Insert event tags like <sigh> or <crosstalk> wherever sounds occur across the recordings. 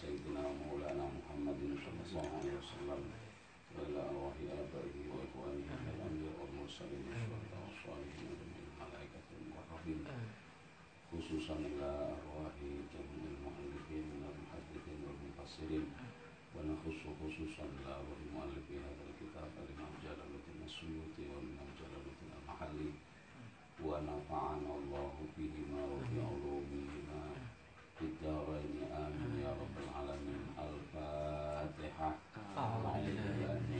سيدنا ومولانا محمد صلى الله عليه وسلم وإلى أرواح آبائه وإخوانه الأنبياء والمرسلين والشهداء والصالحين وجميع الملائكة المقربين خصوصا إلى أرواح جميع المؤلفين من المحدثين والمفسرين ونخص خصوصا إلى أرواح مؤلفي هذا الكتاب الإمام جلال الدين السيوطي والإمام جلال الدين المحلي ونفعنا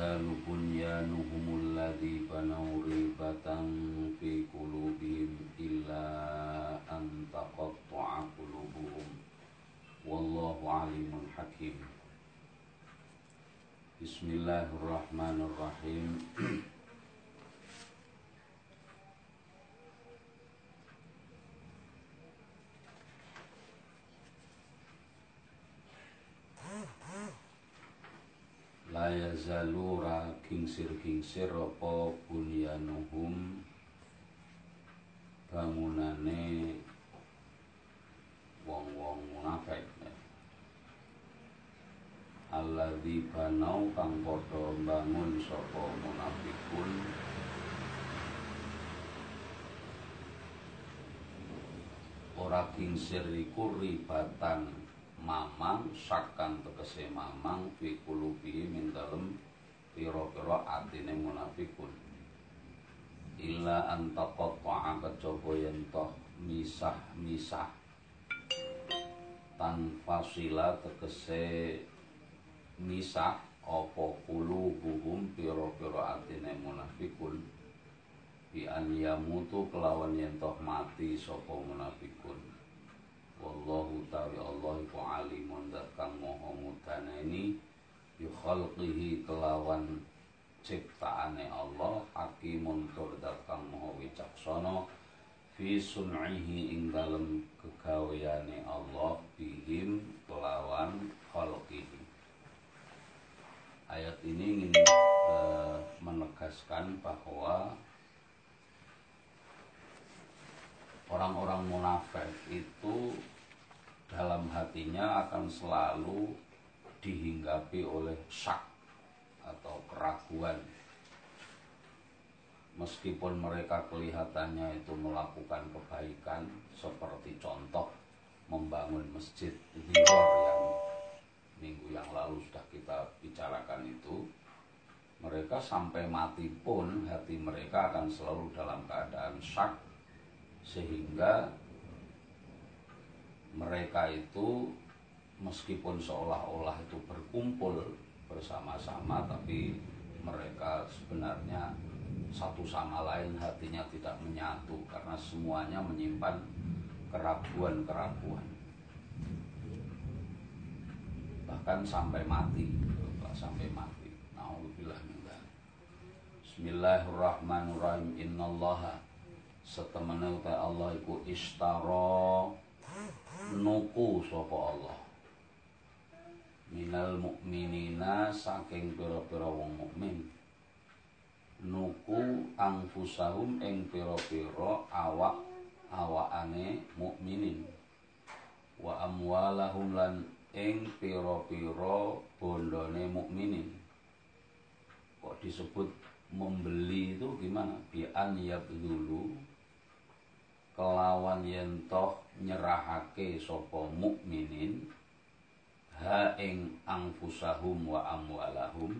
يزال بنيانهم La yazalu ra kingsir-kingsir apa bunyanuhum? Bangunane wong-wong munafik. Alladzi banau kang padha bangun sapa munafikun. Ora kingsir iku ribatan mamang sakan tegese mamang fi kulubi min dalem pira-pira atine munafikun. Illa antaqatta'a kejaba yen toh misah-misah. Tanfasila tegese misah apa kulubuhum pira-pira atine munafikun. Bi an yamutu kelawan yen toh mati sapa munafikun wallahu ta'ala Allah iku alimun kang moho mudaneni. Bi khalqihi kelawan ciptaane Allah hakimun tur kang moho wicaksana. Fi sun'ihi ing dalem kegaweane Allah bihim kelawan khalqihi. Ayat ini ingin eh, menegaskan bahwa orang-orang munafik itu dalam hatinya akan selalu dihinggapi oleh syak atau keraguan. Meskipun mereka kelihatannya itu melakukan kebaikan seperti contoh membangun masjid Zihor yang minggu yang lalu sudah kita bicarakan itu mereka sampai mati pun hati mereka akan selalu dalam keadaan syak sehingga mereka itu meskipun seolah-olah itu berkumpul bersama-sama tapi mereka sebenarnya satu sama lain hatinya tidak menyatu karena semuanya menyimpan keraguan-keraguan. Bahkan sampai mati sampai mati. Naudzubillah. Bismillahirrahmanirrahim. Innallaha setemene uta Allah iku istara nuku sapa Allah. Minal mukminina saking pira-pira wong mukmin. Nuku angfusahum ing pira-pira awak awakane mukminin. Wa amwalahum lan ing pira-pira bondone mukminin. Kok disebut membeli itu gimana? Bi an yabdulu kelawan yen toh nyerahake sapa mukminin ha ing angfusahum wa amwalahum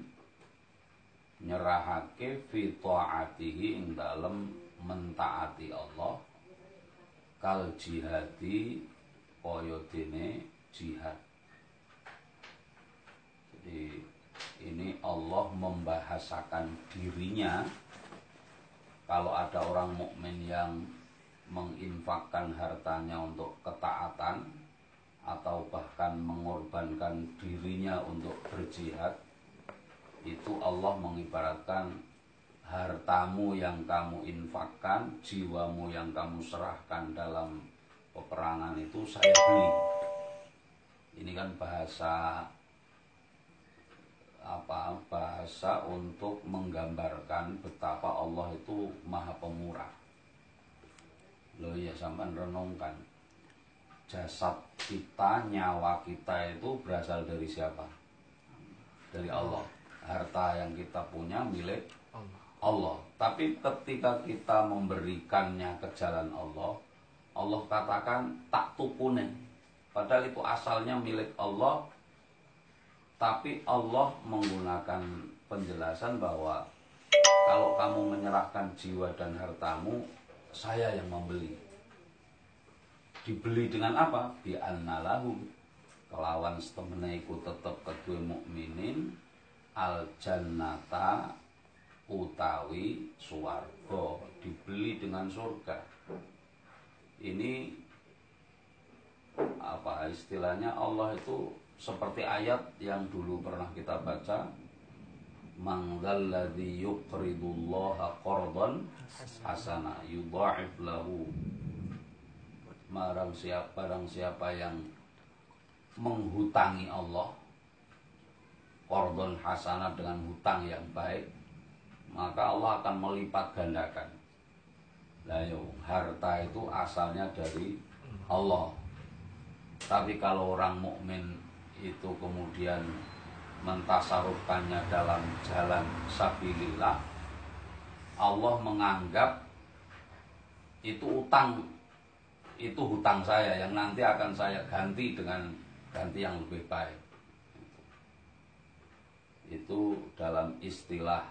nyerahake fi taatihi ing dalem mentaati Allah kal jihadi kaya dene jihad. Jadi Allah membahasakan dirinya. Kalau ada orang mukmin yang menginfakkan hartanya untuk ketaatan atau bahkan mengorbankan dirinya untuk berjihad itu Allah mengibaratkan hartamu yang kamu infakkan, jiwamu yang kamu serahkan dalam peperangan itu saya beli. Ini kan bahasa apa bahasa untuk menggambarkan betapa Allah itu maha pemurah. Loh ya sampai renungkan jasad kita, nyawa kita itu berasal dari siapa? Dari Allah. Harta yang kita punya milik Allah. Allah. Tapi ketika kita memberikannya ke jalan Allah, Allah katakan tak tukune. Padahal itu asalnya milik Allah, tapi Allah menggunakan penjelasan bahwa kalau kamu menyerahkan jiwa dan hartamu, saya yang membeli. Dibeli dengan apa? Bi annalahum. Kelawan setemene iku tetep kedue mukminin al jannata utawi suwarga dibeli dengan surga. Ini apa istilahnya Allah itu seperti ayat yang dulu pernah kita baca mangzalladzi yuqridullaha qardan hasana yudha'if lahu marang siapa barang siapa yang menghutangi Allah qardon hasanah dengan hutang yang baik maka Allah akan melipat gandakan Nah, yo, harta itu asalnya dari Allah. Tapi kalau orang mukmin itu kemudian mentasarufkannya dalam jalan sabilillah, Allah menganggap itu utang itu hutang saya yang nanti akan saya ganti dengan ganti yang lebih baik. Itu dalam istilah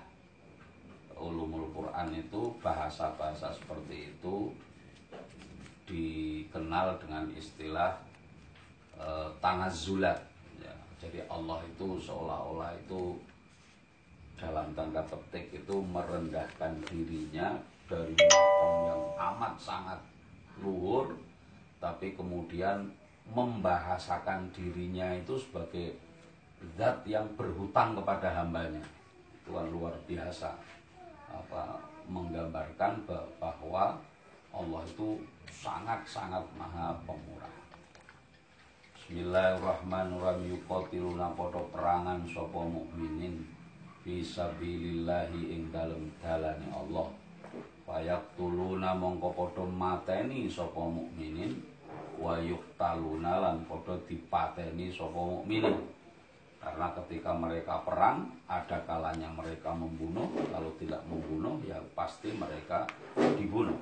ulumul Quran itu bahasa-bahasa seperti itu dikenal dengan istilah e, tanazzulat ya. Jadi Allah itu seolah-olah itu dalam tanda petik itu merendahkan dirinya dari makom yang amat sangat luhur tapi kemudian membahasakan dirinya itu sebagai zat yang berhutang kepada hambanya. Itu kan luar biasa. Apa menggambarkan bahwa Allah itu sangat-sangat maha pemurah Bismillahirrahmanirrahim. Yuqatiluna padha perangan sapa mukminin fisabilillahi ing dalem dalane Allah. Tuluna mongko padha mateni sapa mukminin. Wa yuqtaluna lan padha dipateni sapa mukminin. Karena ketika mereka perang, ada kalanya mereka membunuh, kalau tidak membunuh ya pasti mereka dibunuh.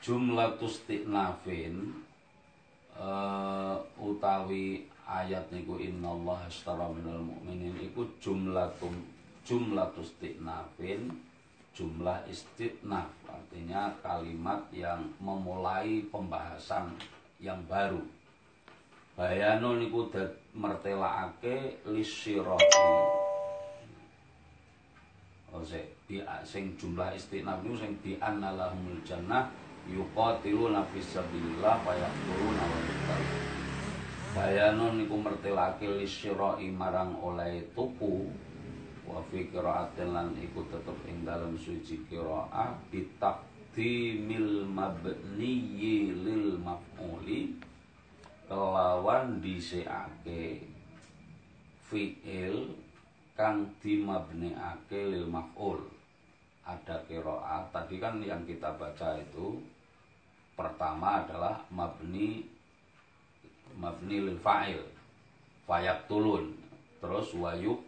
Jumlah tustiknafin uh, utawi ayat niku Allah astara minal mu'minin iku jumlah tum jumlah tustiknafin jumlah istitnaf artinya kalimat yang memulai pembahasan yang baru. Bayano niku mertelakake lisirati oh bi sing jumlah istinaf niku sing bi annalahumul jannah yuqatiluna fi sabilillah wa yaqtuluna wa yuqtalun bayano niku mertelake lisirati marang oleh tuku wa fi qiraatin lan iku tetep ing dalem suci qiraah bitaqdimil mabniyyi lil maf'uli kelawan dhisikake fi'il kang dimabniake lil maf'ul. Ada qiraat tadi kan yang kita baca itu pertama adalah mabni mabni lil fa'il. Fayak tulun. Terus wayuk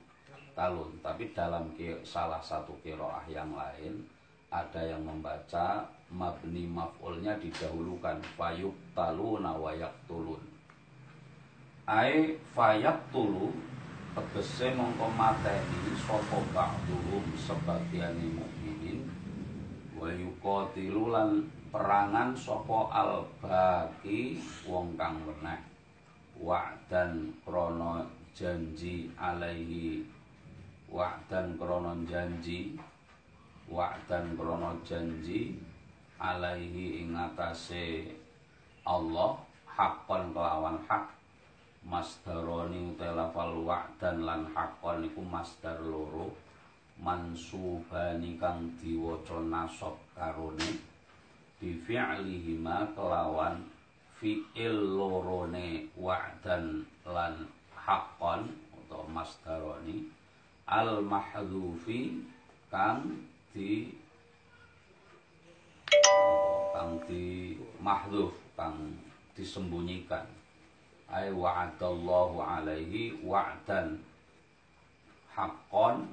talun. Tapi dalam salah satu kiroah yang lain ada yang membaca mabni maf'ulnya didahulukan. Fayuk taluna wayak tulun. Ai fayak tulu tegese mongko mateni sapa ba'dhum sebagian mukminin wa yuqatilu lan perangan sapa al baqi wong kang weneh wa dan krana janji alaihi. Wa'dan kronon janji. Wa'dan krono janji alaihi ingatase Allah hakon kelawan hak. Masdaroni utai lafal wa'dan lan hakon iku masdar loro. Mansubani kang diwaca nasab karone bi fi'lihima kelawan fi'il lorone wa'dan lan hakon atau masdaroni al mahdhufi kang di kang di mahdhuf kang disembunyikan. Ay wa'adallahu alaihi wa'dan. Haqqan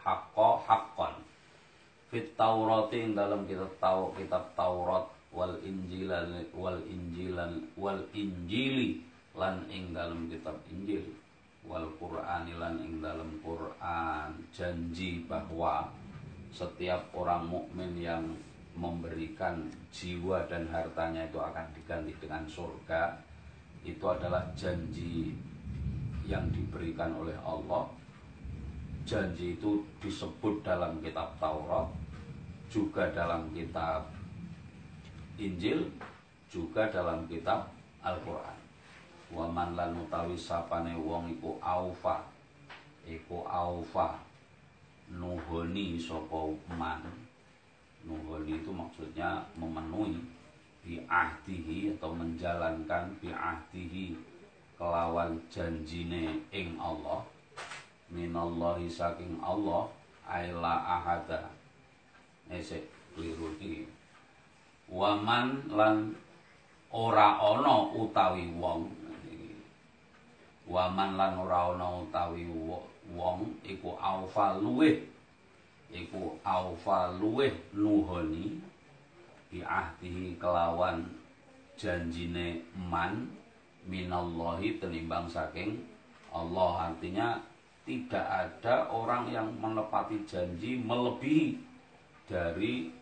haqqa haqqan fit taurati ing dalam kitab tau kitab Taurat. Wal injil wal injilan wal injili lan ing dalam kitab Injil. Wal Qur'ani lan ing dalam Quran. Janji bahwa setiap orang mukmin yang memberikan jiwa dan hartanya itu akan diganti dengan surga itu adalah janji yang diberikan oleh Allah. Janji itu disebut dalam kitab Taurat juga dalam kitab Injil juga dalam kitab Al-Qur'an. Waman lan utawi sapane wong iku aufa iku aufa nuhoni sapa man. Nuhoni itu maksudnya memenuhi bi ahdihi atau menjalankan bi ahdihi kelawan janjine ing Allah. Minallahi saking Allah aila ahada esek keliru iki. Waman lan ora ana utawi wong. Waman lan ora ana utawi wong iku aufa luweh iku aufa luweh nuhoni. Bi ahdihi kelawan janjine man minallahi tenimbang saking Allah. Artinya tidak ada orang yang menepati janji melebihi dari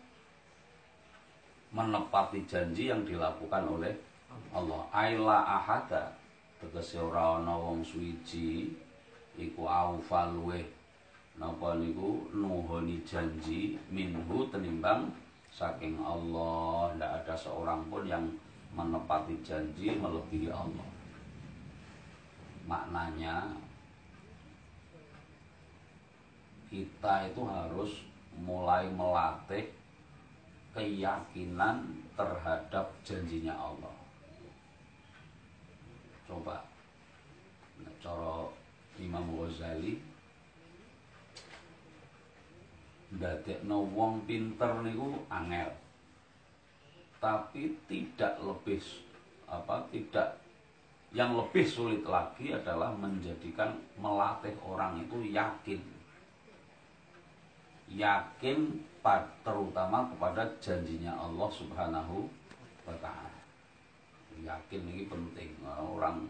menepati janji yang dilakukan oleh Allah. Aila ahada. Tegese ora ana wong suwiji iku aufa luweh. Napa niku? Nuhoni janji minhu tenimbang saking Allah. Tidak ada seorang pun yang menepati janji melebihi Allah. Maknanya kita itu harus mulai melatih keyakinan terhadap janjinya Allah. Coba cara Imam Ghazali ndadekno wong pinter niku angel. Tapi tidak lebih apa tidak yang lebih sulit lagi adalah menjadikan melatih orang itu yakin yakin terutama kepada janjinya Allah Subhanahu wa taala. Yakin ini penting. Orang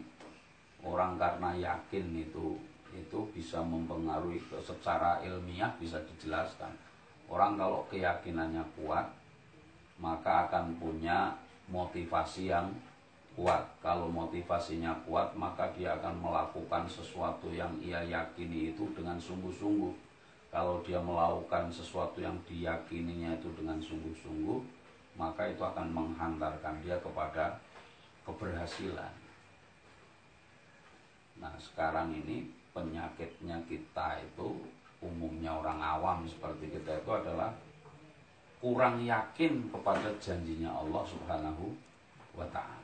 orang karena yakin itu itu bisa mempengaruhi secara ilmiah bisa dijelaskan. Orang kalau keyakinannya kuat maka akan punya motivasi yang kuat. Kalau motivasinya kuat maka dia akan melakukan sesuatu yang ia yakini itu dengan sungguh-sungguh kalau dia melakukan sesuatu yang diyakininya itu dengan sungguh-sungguh maka itu akan menghantarkan dia kepada keberhasilan. Nah sekarang ini penyakitnya kita itu umumnya orang awam seperti kita itu adalah kurang yakin kepada janjinya Allah Subhanahu wa taala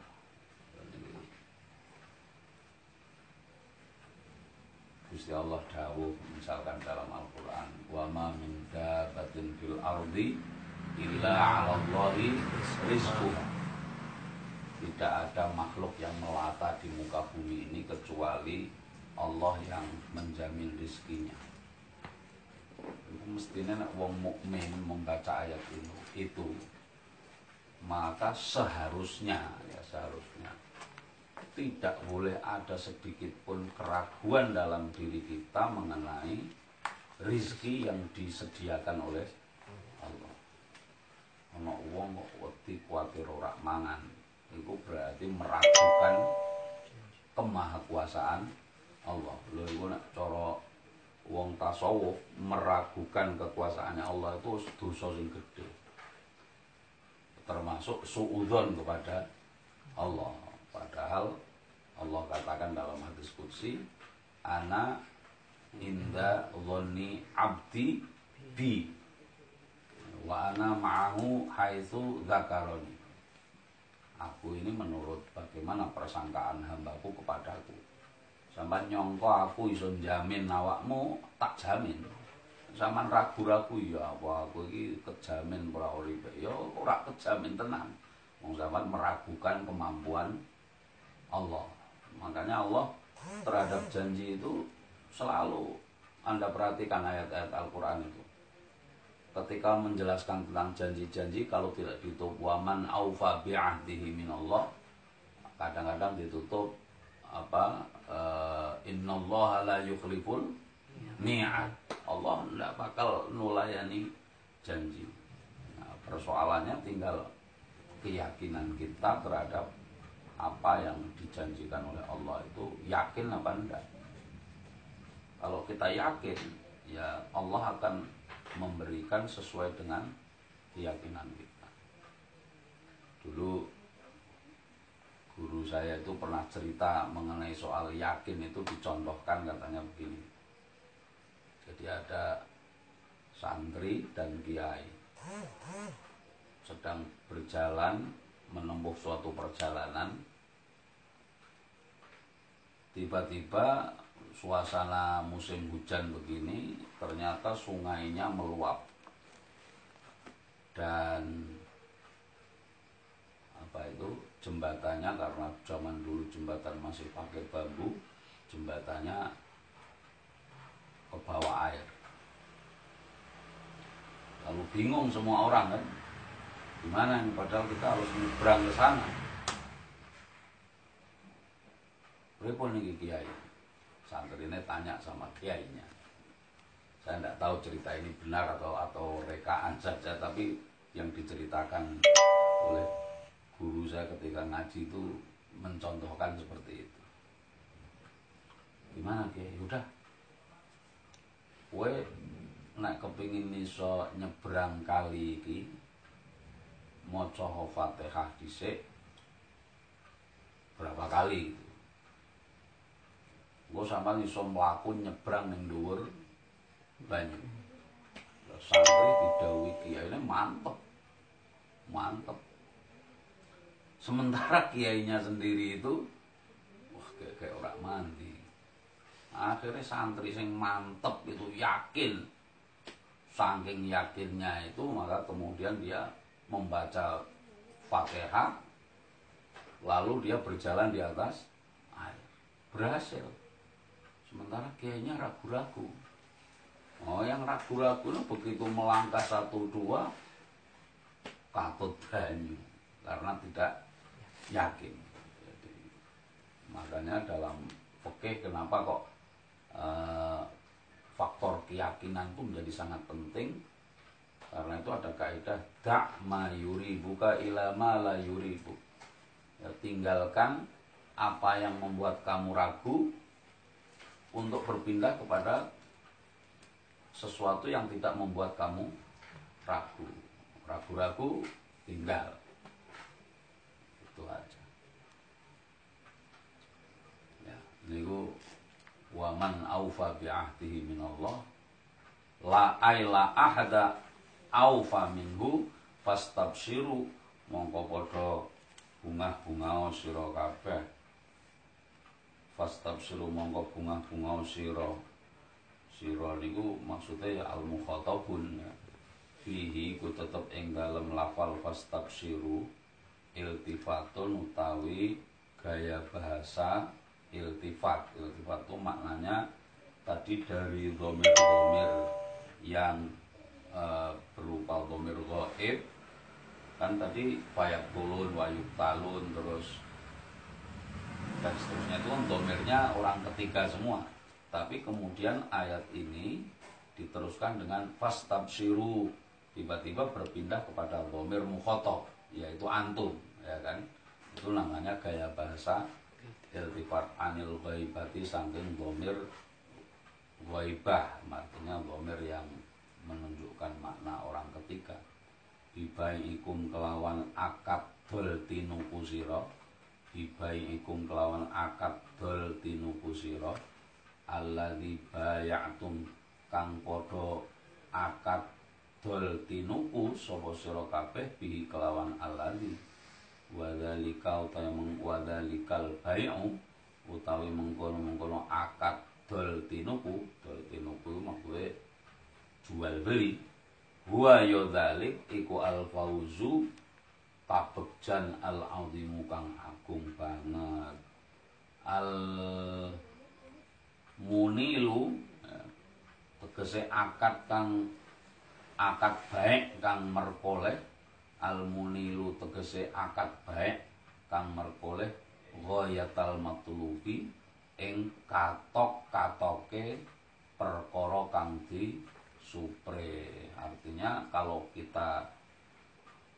Gusti Allah dawuh misalkan dalam Al-Qur'an wa ma min dabatin fil ardi illa 'ala Allahi rizquha. Tidak ada makhluk yang melata di muka bumi ini kecuali Allah yang menjamin rizkinya. Mestinya nak wong mukmin membaca ayat ini itu maka seharusnya ya seharusnya tidak boleh ada sedikit pun keraguan dalam diri kita mengenai rizki yang disediakan oleh Allah. Ono wong kok wedi kuatir ora mangan, itu berarti meragukan kemahakuasaan Allah. Lho iku nek cara wong tasawuf meragukan kekuasaannya Allah itu dosa sing gede termasuk suudzon kepada Allah. Padahal Allah katakan dalam hadis qudsi ana inda dhonni abdi bi. Wa ana ma'ahu haitsu dzakaroni. Aku ini menurut bagaimana persangkaan hambaku kepadaku? Sampai nyongko aku iso jamin awakmu tak jamin. Sama ragu-ragu ya apa aku ini kejamin ora uripe ya ora kejamin tenang wong sampean meragukan kemampuan Allah makanya Allah terhadap janji itu selalu Anda perhatikan ayat-ayat Al-Qur'an itu. Ketika menjelaskan tentang janji-janji kalau tidak ditutup waman aufa bi'ahdihi minallah kadang-kadang ditutup apa uh, innallaha la yukhliful niat Allah tidak bakal nulayani janji. Nah, persoalannya tinggal keyakinan kita terhadap apa yang dijanjikan oleh Allah itu yakin apa enggak. Kalau kita yakin ya Allah akan memberikan sesuai dengan keyakinan kita. Dulu guru saya itu pernah cerita mengenai soal yakin itu dicontohkan katanya begini. Jadi ada santri dan kiai sedang berjalan menempuh suatu perjalanan tiba-tiba suasana musim hujan begini ternyata sungainya meluap. Dan apa itu? Jembatannya karena zaman dulu jembatan masih pakai bambu jembatannya ke bawah air. Lalu bingung semua orang kan gimana nih padahal kita harus nyebrang ke sana. Repot nih kiai. Santri ini tanya sama kiainya. Saya tidak tahu cerita ini benar atau atau rekaan saja tapi yang diceritakan oleh guru saya ketika ngaji itu mencontohkan seperti itu. Gimana kiai? Udah? Kue nak kepingin iso nyebrang kali iki maca Fatihah dhisik berapa kali gue sama iso mlaku nyebrang ning dhuwur banyu. Santri kiai ini mantep. Mantep. Sementara kiainya sendiri itu wah kayak kayak orang mandi. Akhirnya santri sing mantep itu yakin. Saking yakinnya itu maka kemudian dia membaca fatihah lalu dia berjalan di atas air. Berhasil. Sementara kiainya ragu-ragu. Oh yang ragu-ragu itu begitu melangkah satu dua katut banyu. Karena tidak yakin. Jadi, makanya dalam fikih kenapa kok eh, faktor keyakinan itu menjadi sangat penting karena itu ada kaidah dak ma yuri buka ilama la yuri bu ya, tinggalkan apa yang membuat kamu ragu untuk berpindah kepada sesuatu yang tidak membuat kamu ragu. Ragu-ragu tinggal. Itu aja. Ya ini waman aufa bi ahdihi minallah la aila ahada aufa minhu fastabshiru mongko padha bungah-bungah sira kabeh. Fastabshiru mongko bungah-bungah sira. Sira niku maksude ya al mukhatabun ya fihi ku tetep ing dalem lafal fastabshiru iltifatun utawi gaya bahasa iltifat. Iltifat itu maknanya tadi dari domir-domir yang e, berupa domir goib kan tadi bayak tulun wayuk talun terus dan seterusnya. Itu kan domirnya orang ketiga semua. Tapi kemudian ayat ini diteruskan dengan fastabshiru tiba-tiba berpindah kepada domir mukhotob yaitu antum ya kan? Itu namanya gaya bahasa iltifat anil ghaibati saking dhamir ghaibah artinya dhamir yang menunjukkan makna orang ketiga. Ikum kelawan akad dol tinuku sira ikum kelawan akad dol tinuku sira alladzi bayatum kang padha akad dol tinuku sapa sira kabeh bihi kelawan alladzi. Wadzalika utawi meng wadzalikal bai'u utawi mengkono-mengkono akad dol tinuku. Dol tinuku maksude jual beli. Huwa yadzalik iku al fauzu tabekjan al azimu kang agung banget. Al munilu ya, tegese akad kang akad baik kang merkoleh. Almunilu tegese akad baik kang merkoleh. Ghayatal matlubi ing katok-katoke perkara kang di supre. Artinya kalau kita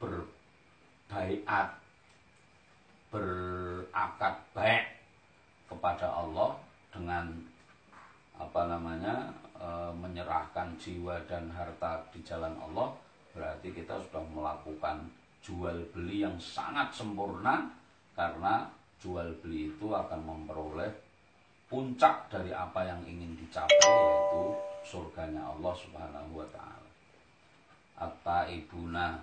berbaiat berakad baik kepada Allah dengan apa namanya e, menyerahkan jiwa dan harta di jalan Allah berarti kita sudah melakukan jual beli yang sangat sempurna karena jual beli itu akan memperoleh puncak dari apa yang ingin dicapai yaitu surganya Allah Subhanahu wa taala. Atta ibuna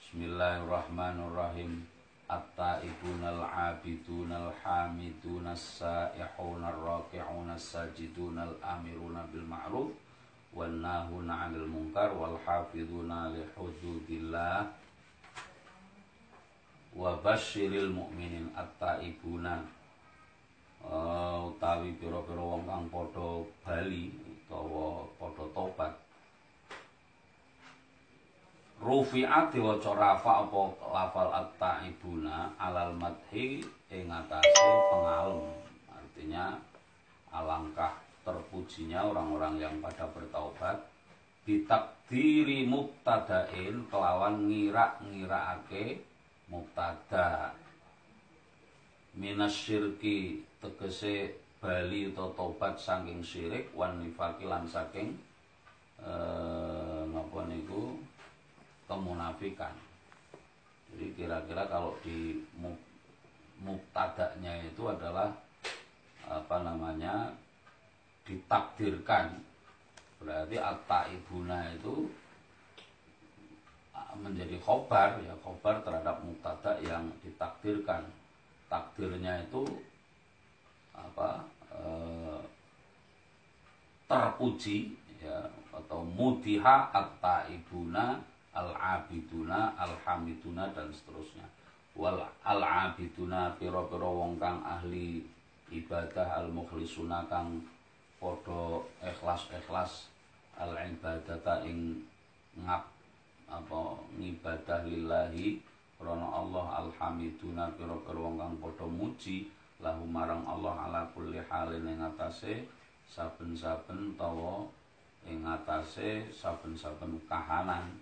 Bismillahirrahmanirrahim. At-taibuna al-abiduna al-hamiduna as-saihuna ar-raki'una as-sajiduna al-amiruna bil ma'ruf wan nahuna 'anil munkar wal hafiduna li hududillah wa basyiril mu'minin at-taibuna oh, utawi piro-piro wong kang padha bali utawa padha tobat. Rufi'at diwaca rafa apa lafal at-taibuna alal madhi ing atase pengalem. Artinya alangkah terpujinya orang-orang yang pada bertaubat ditakdiri mubtadain kelawan ngira-ngiraake mubtada. Minas syirki tegese bali atau tobat saking syirik wan nifaki lan saking eh, ngapa niku kemunafikan. Jadi kira-kira kalau di mubtadanya itu adalah apa namanya ditakdirkan. Berarti atta ibuna itu menjadi khobar ya khobar terhadap mubtada yang ditakdirkan. Takdirnya itu apa e, terpuji ya atau mudiha atta ibuna al abiduna al hamiduna dan seterusnya. Wal al abiduna piro piro wong kang ahli ibadah al mukhlisuna kang padha ikhlas-ikhlas al ibadata ing ngap apa ngibadah lillahi krana Allah alhamiduna pira-pira wong kang padha muji lahu marang Allah ala kulli halin ing atase saben-saben tawa ing atase saben-saben kahanan.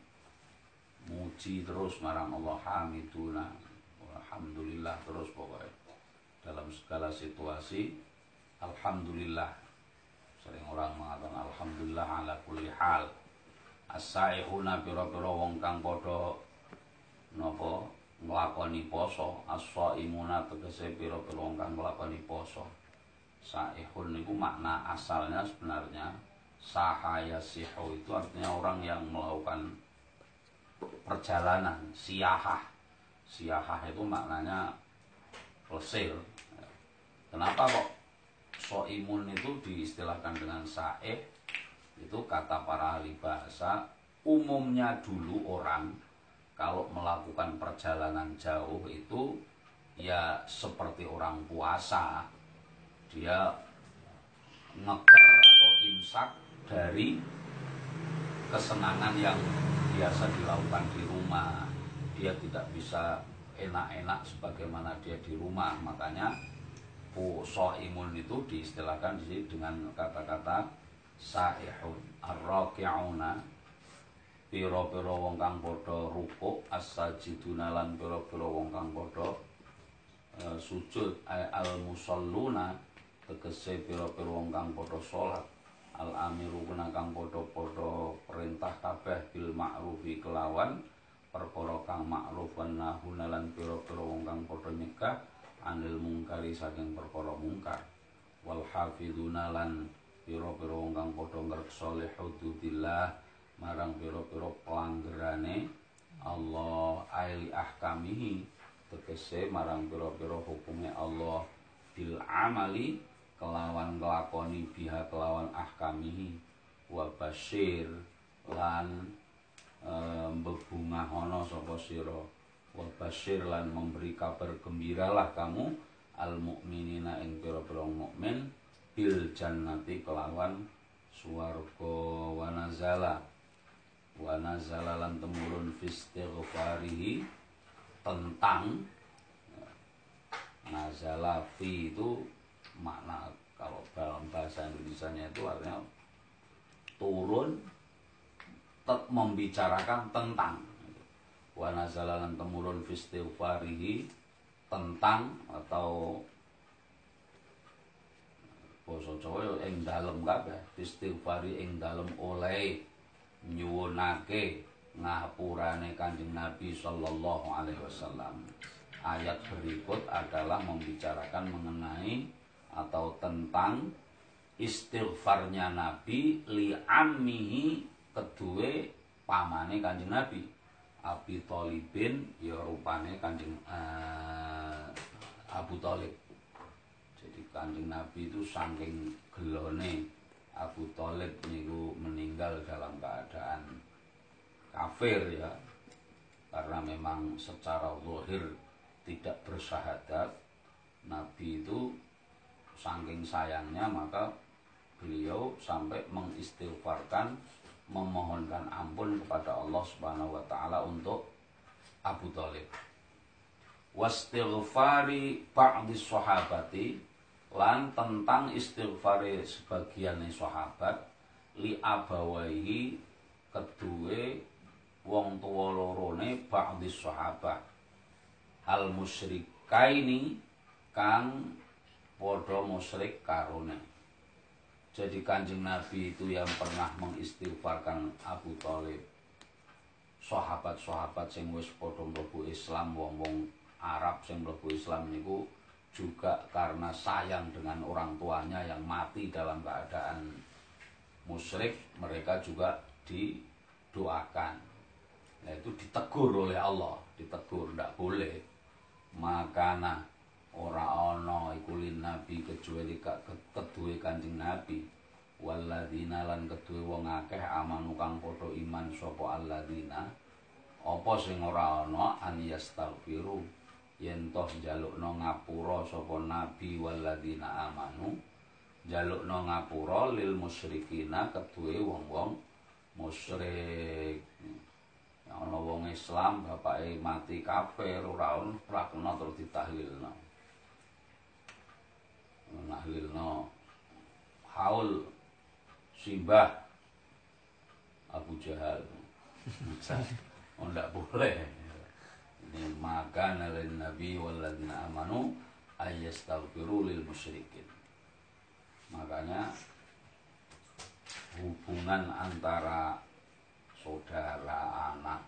Muji terus marang Allah hamiduna alhamdulillah terus pokoknya dalam segala situasi alhamdulillah. Sering orang mengatakan alhamdulillah ala kulli hal. As-saihuna pira-pira wong kang padha napa nglakoni poso, as-saimuna tegese pira-pira wong poso. Saihun niku makna asalnya sebenarnya sahaya sihu itu artinya orang yang melakukan perjalanan siahah. Siahah itu maknanya lesir kenapa kok soimun itu diistilahkan dengan saeh itu kata para ahli bahasa umumnya dulu orang kalau melakukan perjalanan jauh itu ya seperti orang puasa. Dia ngeker atau imsak dari kesenangan yang biasa dilakukan di rumah. Dia tidak bisa enak-enak sebagaimana dia di rumah. Makanya imun itu diistilahkan di dengan kata-kata saihun arraqi'una pira-pira wong kang padha rukuk as-sajiduna lan pira-pira wong kang padha eh, sujud. Ay al musalluna tegese pira-pira wong kang padha salat. Al amiru kuna kang padha-padha perintah kabeh bil ma'rufi kelawan perkara kang ma'ruf wan nahuna lan pira-pira wong kang padha nyegah anil mungkari saking perkara mungkar. Wal hafiduna lan pira-pira wong kang padha ngreksa li marang pira-pira pelanggerane Allah aili ahkamihi tegese marang pira-pira hukume Allah bil amali kelawan nglakoni biha kelawan ahkamihi wa basyir lan e, bebungah ana sapa sira. Wa basyir lan memberi kabar gembiralah kamu al mukminina ing pira-pira mukmin bil jannati kelawan swarga wa nazala wa nazala lan temurun fi istighfarihi tentang nazala fi itu makna kalau dalam bahasa Indonesia itu artinya turun tet membicarakan tentang. Wa nazalalan temurun fistighfarihi tentang atau basa Jawa ya ing dalem kabeh istighfari ing dalem oleh nyuwunake ngapurane Kanjeng Nabi sallallahu alaihi wasallam. Ayat berikut adalah membicarakan mengenai atau tentang istighfarnya Nabi li ammihi kedua pamane kanjeng Nabi Abi Thalibin ya rupane kanjeng uh, Abu Thalib jadi kanjeng Nabi itu saking gelone Abu Thalib niku meninggal dalam keadaan kafir ya karena memang secara zahir tidak bersahadat Nabi itu saking sayangnya maka beliau sampai mengistighfarkan memohonkan ampun kepada Allah Subhanahu wa taala untuk Abu Thalib. Wastighfari ba'di sahabati lan tentang istighfari sebagian sahabat li abawaihi kedue wong tuwa lorone ba'di sahabat al musyrikaini kang podo musyrik karone. Jadi kanjeng Nabi itu yang pernah mengistighfarkan Abu Talib. Sahabat-sahabat sing wis podo mlebu Islam wong-wong Arab sing mlebu Islam niku juga karena sayang dengan orang tuanya yang mati dalam keadaan musyrik, mereka juga didoakan. Nah, itu ditegur oleh Allah, ditegur tidak boleh. Makana ora ana iku nabi kecuali keduwe Kanjeng Nabi walladzina lan keduwe wong akeh amanu kang padha iman sapa alladzina apa sing ora ana an yastaghfiru yen toh njalukno ngapura sapa nabi walladzina amanu njalukno ngapura lil musyrikina keduwe wong-wong musyrik. Ana wong Islam bapake mati kafir ora ora kena terus ditahlilno. Nahlilno haul simbah Abu Jahal. <laughs> Oh boleh maka nabi amanu lil musyrikin. Makanya hubungan antara saudara anak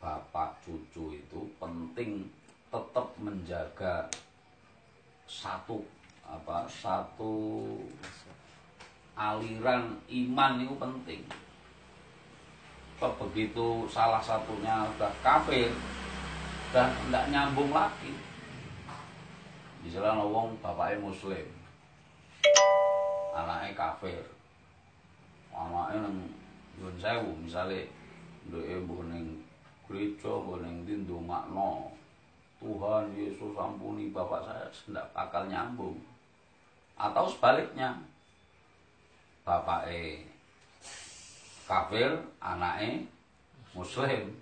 bapak cucu itu penting tetap menjaga satu apa satu aliran iman itu penting. Begitu salah satunya udah kafir dan tidak nyambung lagi. Misalnya wong bapaknya muslim. Anaknya kafir. Anaknya nang yun sewu misalnya dia mbuh ning gereja mbuh ning makno Tuhan Yesus ampuni bapak saya tidak bakal nyambung. Atau sebaliknya bapak e kafir anak e muslim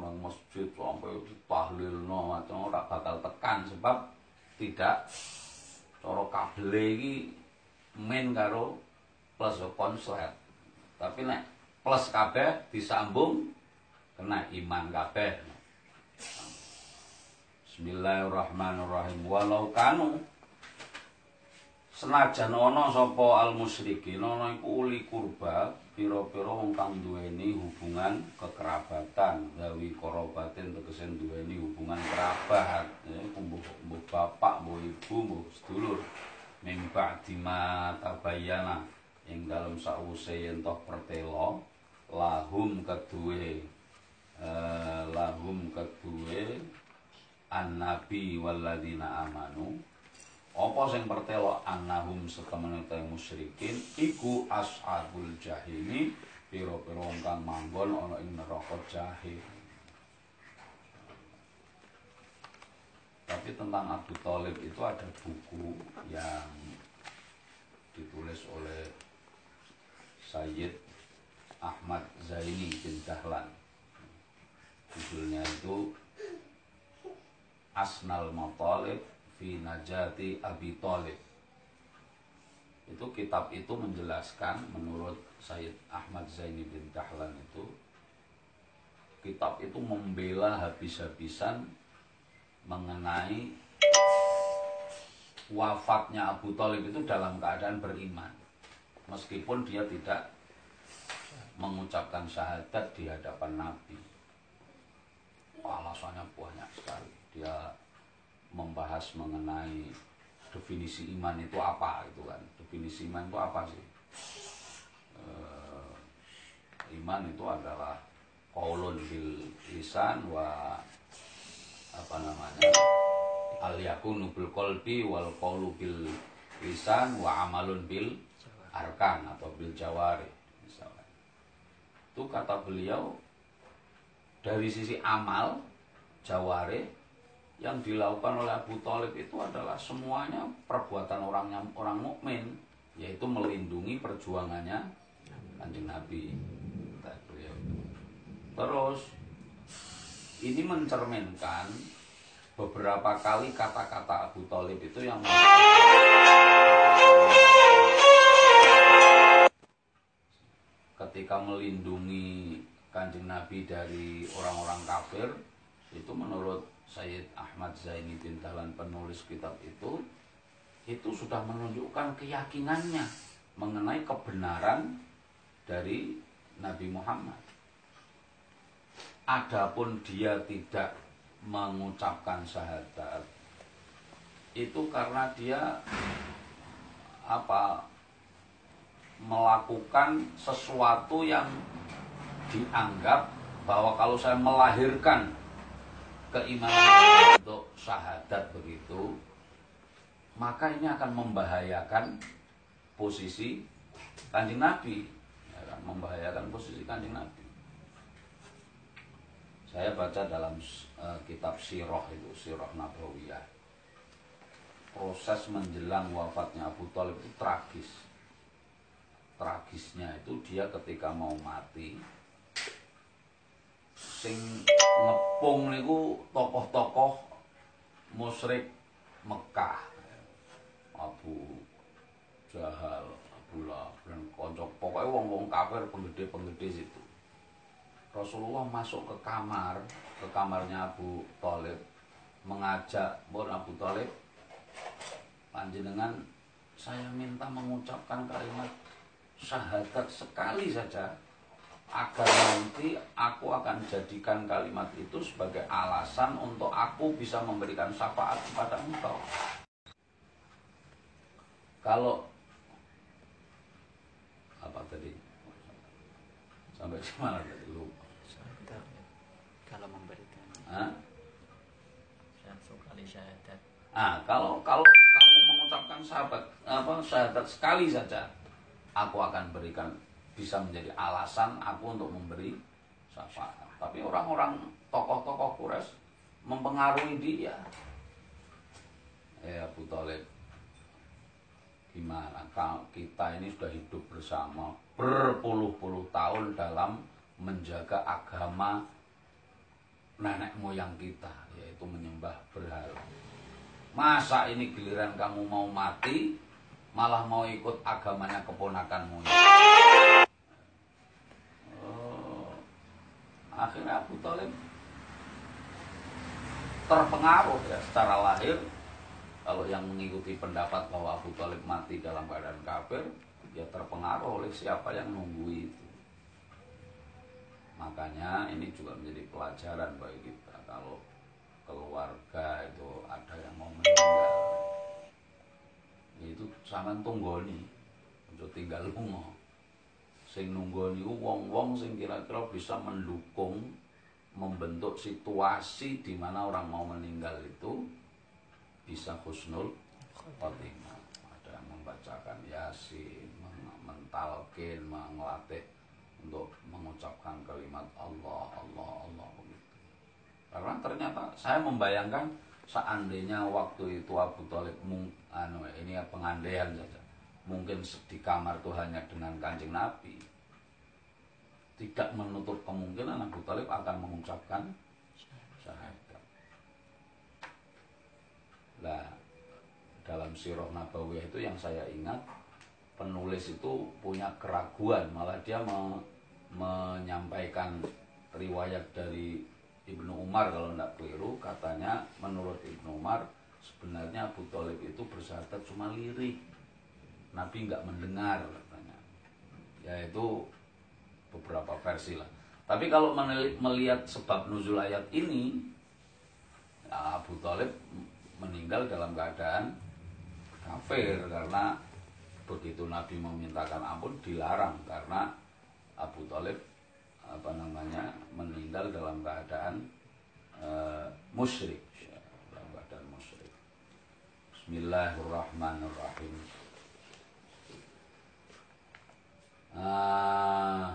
nang masjid sampai tahlil no macam ora bakal tekan. Sebab tidak cara kabel iki main karo plus konslet. Tapi nek plus kabeh disambung kena iman kabeh. Bismillahirrahmanirrahim. Walau kanu senajan ana sapa al musyrikin ana iku uli kurba pira-pira wong kang duweni hubungan kekerabatan gawi korobatin tegese duweni hubungan kerabat ya mbuh mbuh bapak mbuh ibu mbuh sedulur ming ba'dima tabayyana ing dalem sause yen toh pertelo lahum keduwe eh, lahum keduwe an nabi walladzina amanu apa sing pertelo annahum setemene musyrikin? Iku ashabul jahimi pira-pira wong kang manggon ana ing neraka jahim. Tapi tentang Abu Talib itu ada buku yang ditulis oleh Sayyid Ahmad Zaini bin Dahlan. Judulnya itu Asnal Matalib fi Najati Abi Talib itu kitab itu menjelaskan menurut Sayyid Ahmad Zaini bin Dahlan itu kitab itu membela habis-habisan mengenai wafatnya Abu Talib itu dalam keadaan beriman. Meskipun dia tidak mengucapkan syahadat di hadapan Nabi. Alasannya banyak sekali. Dia membahas mengenai definisi iman itu apa itu kan. Definisi iman itu apa sih? E, iman itu adalah qaulun bil lisan wa apa namanya? Al yakunu bil qalbi wal qaulu bil lisan wa amalun bil arkan atau bil jawari misalnya itu kata beliau dari sisi amal jawari yang dilakukan oleh Abu Talib itu adalah semuanya perbuatan orang orang mukmin yaitu melindungi perjuangannya kanjeng Nabi. Terus ini mencerminkan beberapa kali kata-kata Abu Talib itu yang ketika melindungi kanjeng Nabi dari orang-orang kafir itu menurut Sayyid Ahmad Zaini bin Dahlan penulis kitab itu itu sudah menunjukkan keyakinannya mengenai kebenaran dari Nabi Muhammad. Adapun dia tidak mengucapkan syahadat itu karena dia apa melakukan sesuatu yang dianggap bahwa kalau saya melahirkan keimanan untuk syahadat begitu maka ini akan membahayakan posisi kanjeng Nabi. Ya kan? membahayakan posisi kanjeng Nabi. Saya baca dalam uh, kitab Sirah itu Sirah Nabawiyah. Proses menjelang wafatnya Abu Talib itu tragis. Tragisnya itu dia ketika mau mati sing ngepung niku tokoh-tokoh musyrik Mekah. Abu Jahal, Abu Lahab dan kocok pokoknya wong-wong kafir penggede-penggede situ. Rasulullah masuk ke kamar, ke kamarnya Abu Talib mengajak Bon Abu Talib panjenengan saya minta mengucapkan kalimat syahadat sekali saja agar nanti aku akan jadikan kalimat itu sebagai alasan untuk aku bisa memberikan syafaat kepada engkau. Kalau apa tadi? Sampai mana tadi lu? Kalau memberikan. Hah? Satu kali syahadat. Ah, kalau kalau kamu mengucapkan sahabat apa syahadat sekali saja, aku akan berikan bisa menjadi alasan aku untuk memberi syafaat. Tapi orang-orang tokoh-tokoh Quraisy mempengaruhi dia. Ya Abu Talib, gimana kalau kita ini sudah hidup bersama berpuluh-puluh tahun dalam menjaga agama nenek moyang kita, yaitu menyembah berhala. Masa ini giliran kamu mau mati, malah mau ikut agamanya keponakanmu. Akhirnya Abu Talib terpengaruh ya secara lahir. Kalau yang mengikuti pendapat bahwa Abu Talib mati dalam keadaan kafir ya terpengaruh oleh siapa yang nunggu itu. Makanya ini juga menjadi pelajaran bagi kita. Kalau keluarga itu ada yang mau meninggal itu sangat tunggoni untuk tinggal lungo sing nunggoni wong-wong sing kira-kira bisa mendukung membentuk situasi di mana orang mau meninggal itu bisa husnul khotimah. Ada membacakan yasin mentalkin mengelatih untuk mengucapkan kalimat Allah Allah Allah begitu. Karena ternyata saya membayangkan seandainya waktu itu Abu Talib anu ini ya pengandaian saja mungkin di kamar itu hanya dengan kancing Nabi. Tidak menutup kemungkinan Abu Talib akan mengucapkan syahadat. Nah, dalam sirah Nabawiyah itu yang saya ingat penulis itu punya keraguan. Malah dia me, menyampaikan riwayat dari Ibnu Umar kalau tidak keliru. Katanya menurut Ibnu Umar sebenarnya Abu Talib itu bersyahadat cuma lirik Nabi nggak mendengar katanya yaitu beberapa versi lah. Tapi kalau melihat sebab nuzul ayat ini, ya Abu Talib meninggal dalam keadaan kafir karena begitu Nabi memintakan ampun dilarang karena Abu Talib apa namanya meninggal dalam keadaan uh, musyrik dalam keadaan musyrik. Bismillahirrahmanirrahim. Uh,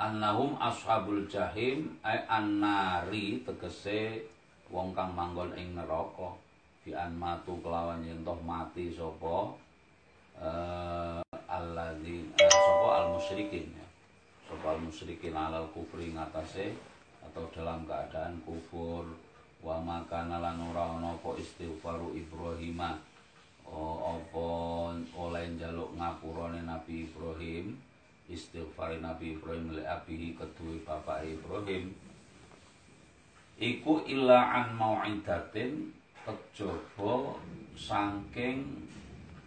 annahum ashabul jahim ay annari tegese wong kang manggon ing neraka. Fi matu kelawan yen toh mati sapa uh, alladzi uh, sapa al musyrikin ya. sapa al musyrikin alal kufri ngatasé atau dalam keadaan kufur. Wa makana lan ora ana apa istighfaru Ibrahim oh, apa oleh njaluk ngapurane Nabi Ibrahim istighfar Nabi Ibrahim li abihi kedua bapak Ibrahim. Iku illa an mau'idatin kejaba saking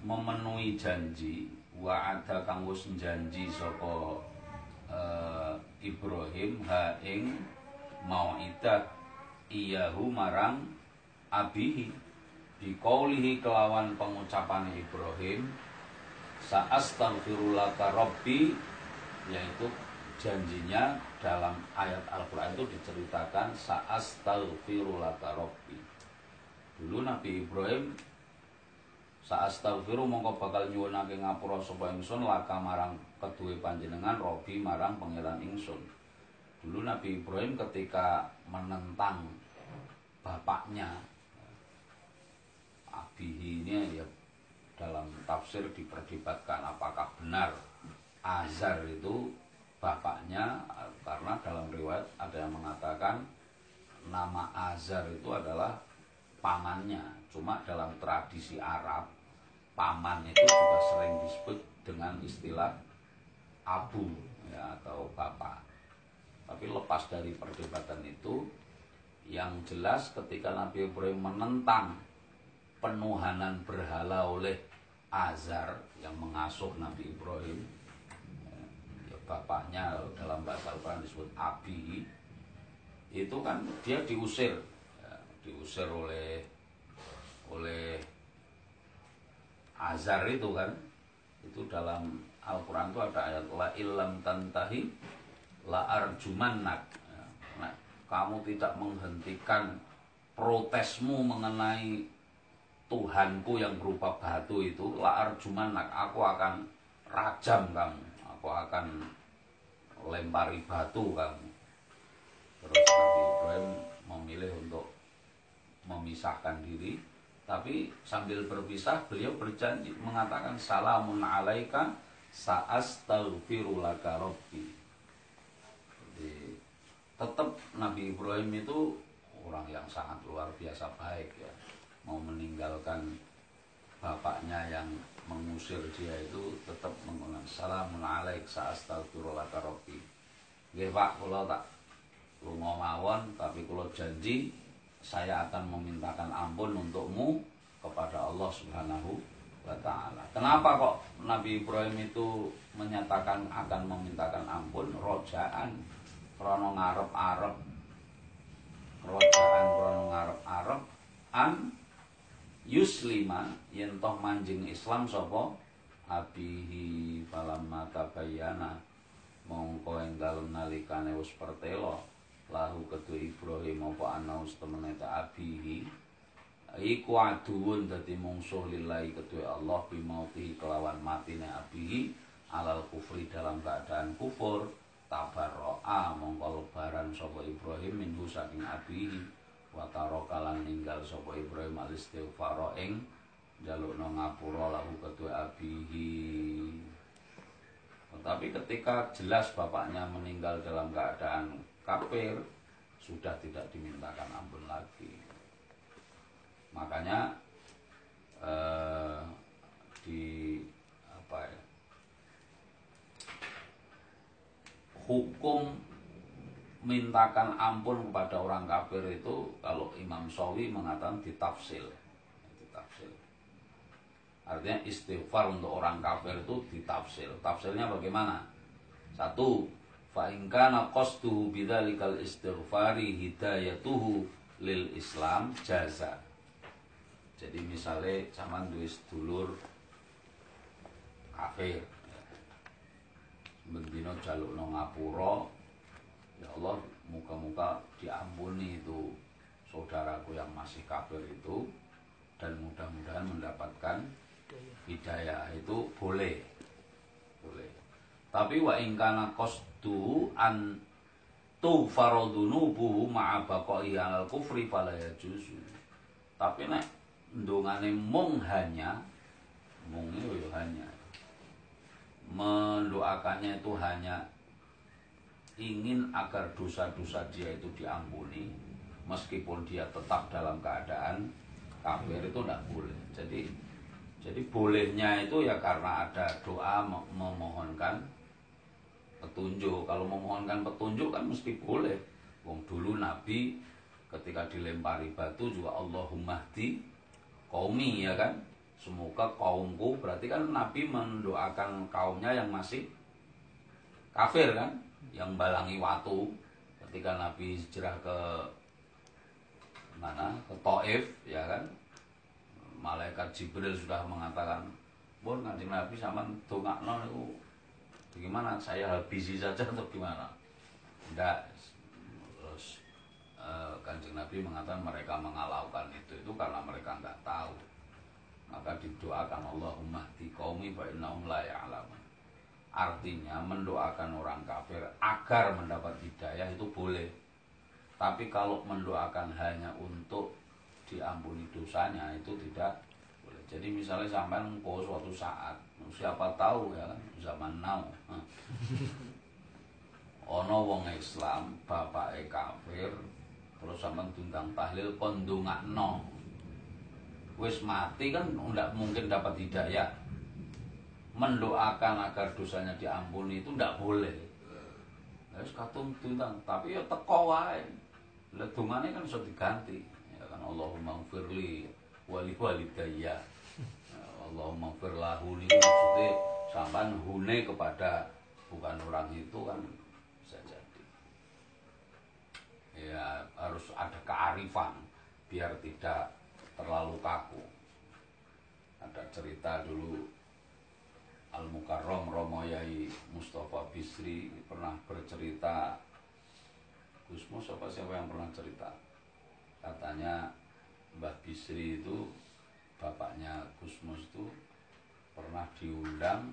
memenuhi janji. Wa ada kang wis janji saka uh, Ibrahim ha ing mau'idat. Iyahu marang abihi dikaulihi kelawan pengucapan Ibrahim sa'astaghfirulaka rabbi yaitu janjinya dalam ayat Al-Quran itu diceritakan sa'astaghfirulaka rabbi. Dulu Nabi Ibrahim sa'astaghfiru mongko bakal nyuwunake ngapura sapa ingsun laka marang kedue panjenengan robbi marang pangeran ingsun. Dulu Nabi Ibrahim ketika menentang bapaknya Abihi ini ya dalam tafsir diperdebatkan apakah benar Azar itu bapaknya karena dalam riwayat ada yang mengatakan nama Azar itu adalah pamannya. Cuma dalam tradisi Arab paman itu juga sering disebut dengan istilah abu ya atau bapak. Tapi lepas dari perdebatan itu yang jelas ketika Nabi Ibrahim menentang penuhanan berhala oleh Azar yang mengasuh Nabi Ibrahim. Bapaknya dalam bahasa Al-Quran disebut Abi. Itu kan dia diusir. Ya, diusir oleh oleh Azar itu kan. Itu dalam Al-Quran itu ada ayat la ilam tantahi la arjumannak. Ya, nah, kamu tidak menghentikan protesmu mengenai Tuhanku yang berupa batu itu la arjumannak aku akan rajam kamu. Aku akan lempari batu kamu. Terus Nabi Ibrahim memilih untuk memisahkan diri. Tapi sambil berpisah beliau berjanji mengatakan salamun alaika sa'astaghfiru laka rabbi. Jadi tetap Nabi Ibrahim itu orang yang sangat luar biasa baik ya mau meninggalkan bapaknya yang mengusir dia itu tetap menggunakan salamun alaik sa'astaghfirullah rabbi. Nggih Pak kula tak lunga mawon tapi kula janji saya akan memintakan ampun untukmu kepada Allah Subhanahu wa taala. Kenapa kok Nabi Ibrahim itu menyatakan akan memintakan ampun? Rojaan krana ngarep-arep. Rojaan krana ngarep-arep. An yuslima yen toh manjing Islam sapa? Abihi falamma tabayyana mongko ing dalem nalikane wis pertelo lahu kedua Ibrahim apa anaus temene ta abihi? Iku aduun dadi mungsuh lillahi kedua Allah bimauti kelawan matine abihi alal kufri dalam keadaan kufur tabarro'a mongko lebaran sapa Ibrahim minhu saking abihi wa tarokalan ninggal sapa Ibrahim al istighfar ing jalukno ngapura lahu kedua abihi tetapi ketika jelas bapaknya meninggal dalam keadaan kafir sudah tidak dimintakan ampun lagi. Makanya eh, di apa ya? Hukum mintakan ampun kepada orang kafir itu kalau Imam Sawi mengatakan ditafsil. Ditafsil. Artinya istighfar untuk orang kafir itu ditafsil. Tafsirnya bagaimana? Satu, fa in kana qasduhu bidzalikal istighfari hidayatuhu lil Islam jaza. Jadi misalnya zaman duwe sedulur kafir. Bendino jalukno ngapura, ya Allah muka-muka diampuni itu saudaraku yang masih kafir itu dan mudah-mudahan mendapatkan hidayah itu boleh. Boleh. Tapi wa ingkana qasdu an tu faradhunubuhu ma'a baqai al kufri fala yajuzu. Tapi nek ndongane mung hanya mung ya hanya mendoakannya itu hanya ingin agar dosa-dosa dia itu diampuni meskipun dia tetap dalam keadaan kafir itu tidak boleh jadi jadi bolehnya itu ya karena ada doa memohonkan petunjuk. Kalau memohonkan petunjuk kan mesti boleh. Wong dulu Nabi ketika dilempari batu juga Allahumma di kaumi ya kan. Semoga kaumku berarti kan Nabi mendoakan kaumnya yang masih kafir kan, yang balangi watu ketika Nabi hijrah ke mana? Ke Taif ya kan? Malaikat Jibril sudah mengatakan Bon kanjeng Nabi sama dongakno itu bagaimana? Saya habisi saja atau gimana? Tidak terus eh, kanjeng Nabi mengatakan mereka mengalaukan itu itu karena mereka nggak tahu. Maka didoakan Allahumma di kaumi fa innahum ya'lamun artinya mendoakan orang kafir agar mendapat hidayah itu boleh tapi kalau mendoakan hanya untuk diampuni dosanya itu tidak boleh. Jadi misalnya sampai engkau suatu saat, siapa tahu ya kan zaman now. <laughs> Ono wong Islam, bapak kafir, terus sampai tundang tahlil no Wis mati kan tidak mungkin dapat hidayah. Mendoakan agar dosanya diampuni itu tidak boleh. Wis katung tundang, tapi ya teko wae. Lah kan bisa diganti. Allahumma gfirli wali walidayya Allahumma gfir lahu ini maksudnya sampan hune kepada bukan orang itu kan bisa jadi ya harus ada kearifan biar tidak terlalu kaku ada cerita dulu Al Mukarrom Romo Yai Mustafa Bisri pernah bercerita. Gusmus apa siapa yang pernah cerita? Katanya Mbah Bisri itu bapaknya Gusmus itu pernah diundang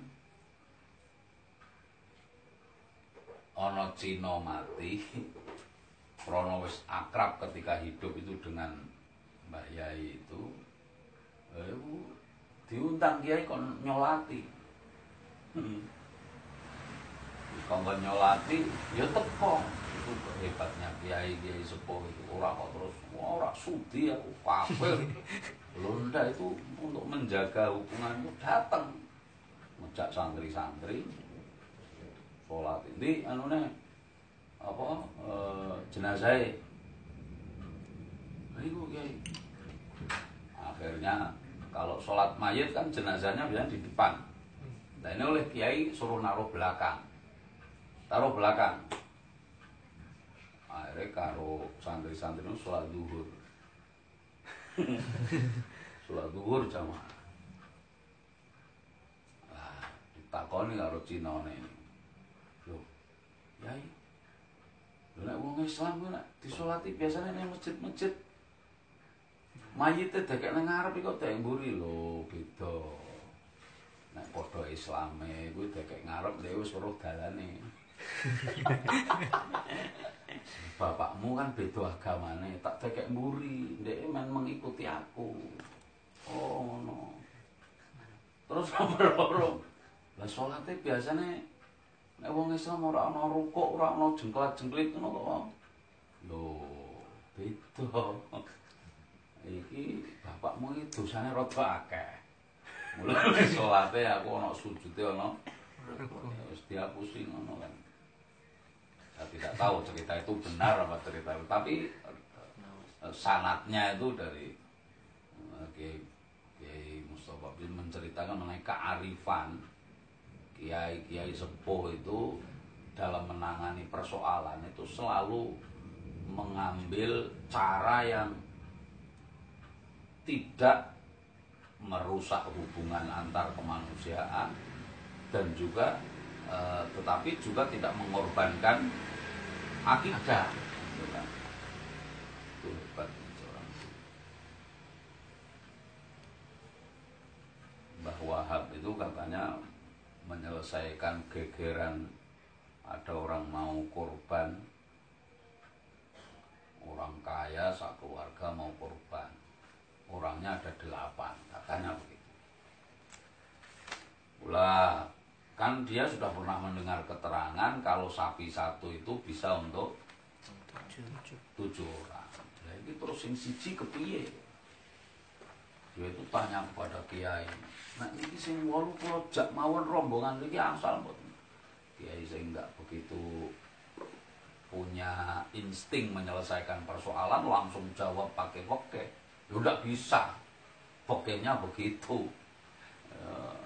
ono Cino mati Krono wis akrab ketika hidup itu dengan Mbah Yai itu. Eh, diundang Kiai kon nyolati hmm. kon nyolati ya teko itu hebatnya kiai kiai sepuh itu orang kok terus orang sudi aku kafir Belanda <laughs> itu untuk menjaga hubungan itu datang ngejak santri-santri sholat ini anu nih apa eh, jenazah Iku kiai. Akhirnya kalau sholat mayit kan jenazahnya biasanya di depan. Nah ini oleh kiai suruh naruh belakang. Taruh belakang. Akhirnya karo santri-santri itu sholat duhur. <laughs> sholat duhur jamaah. Lah, ditakoni karo Cina ini. Loh, yai, Lho nek wong Islam ku nek disolati biasanya ning masjid-masjid. Mayite dekek nang ngarep iku dek mburi lho, beda. Nek padha Islame kuwi dekek ngarep dhewe wis weruh dalane. <laughs> Bapakmu kan beda agamane, tak dekek mburi, ndek men mengikuti aku. Oh, ngono. Terus nomor loro. Lah salate biasane nek wong Islam ora ana rukuk, ora ana jengklat-jengklit ngono kok. Lho, beda. <laughs> Iki bapakmu iki dosane rada akeh. Mulane <laughs> salate aku ana sujude ana wis dihapusi ngono kan. Saya tidak tahu cerita itu benar apa cerita itu, tapi eh, sanatnya itu dari eh, Kiai Kiai Mustafa bin menceritakan mengenai kearifan Kiai Kiai sepuh itu dalam menangani persoalan itu selalu mengambil cara yang tidak merusak hubungan antar kemanusiaan dan juga eh, tetapi juga tidak mengorbankan akidah. Mbah Wahab itu katanya menyelesaikan gegeran ada orang mau korban orang kaya satu keluarga mau korban orangnya ada delapan katanya begitu. Ulah kan dia sudah pernah mendengar keterangan kalau sapi satu itu bisa untuk tujuh orang. Nah terus yang siji kepiye? Dia itu tanya kepada kiai nah ini sing walu kalau jak mawon rombongan ini asal mboten kiai sing enggak begitu punya insting menyelesaikan persoalan langsung jawab pakai oke ya udah bisa pokoknya begitu. Eh,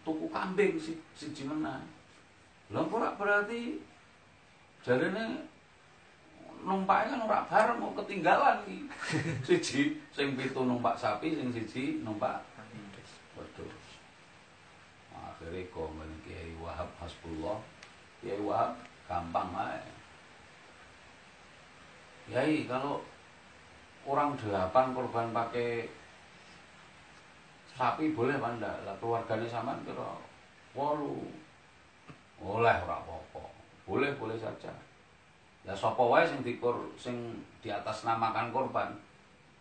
tuku kambing si si Jimena lha ora berarti jarene numpaknya kan ora bareng mau ketinggalan iki. <laughs> Siji sing pitu numpak sapi sing siji numpak wedhus akhirnya komen Kiai Wahab Hasbullah. Kiai Wahab gampang aja Kiai kalau orang delapan korban pakai sapi boleh apa enggak? Lah keluarganya sama kira walu. Oleh ora apa-apa. Boleh boleh saja. Ya sapa wae sing dikur sing di atas namakan korban.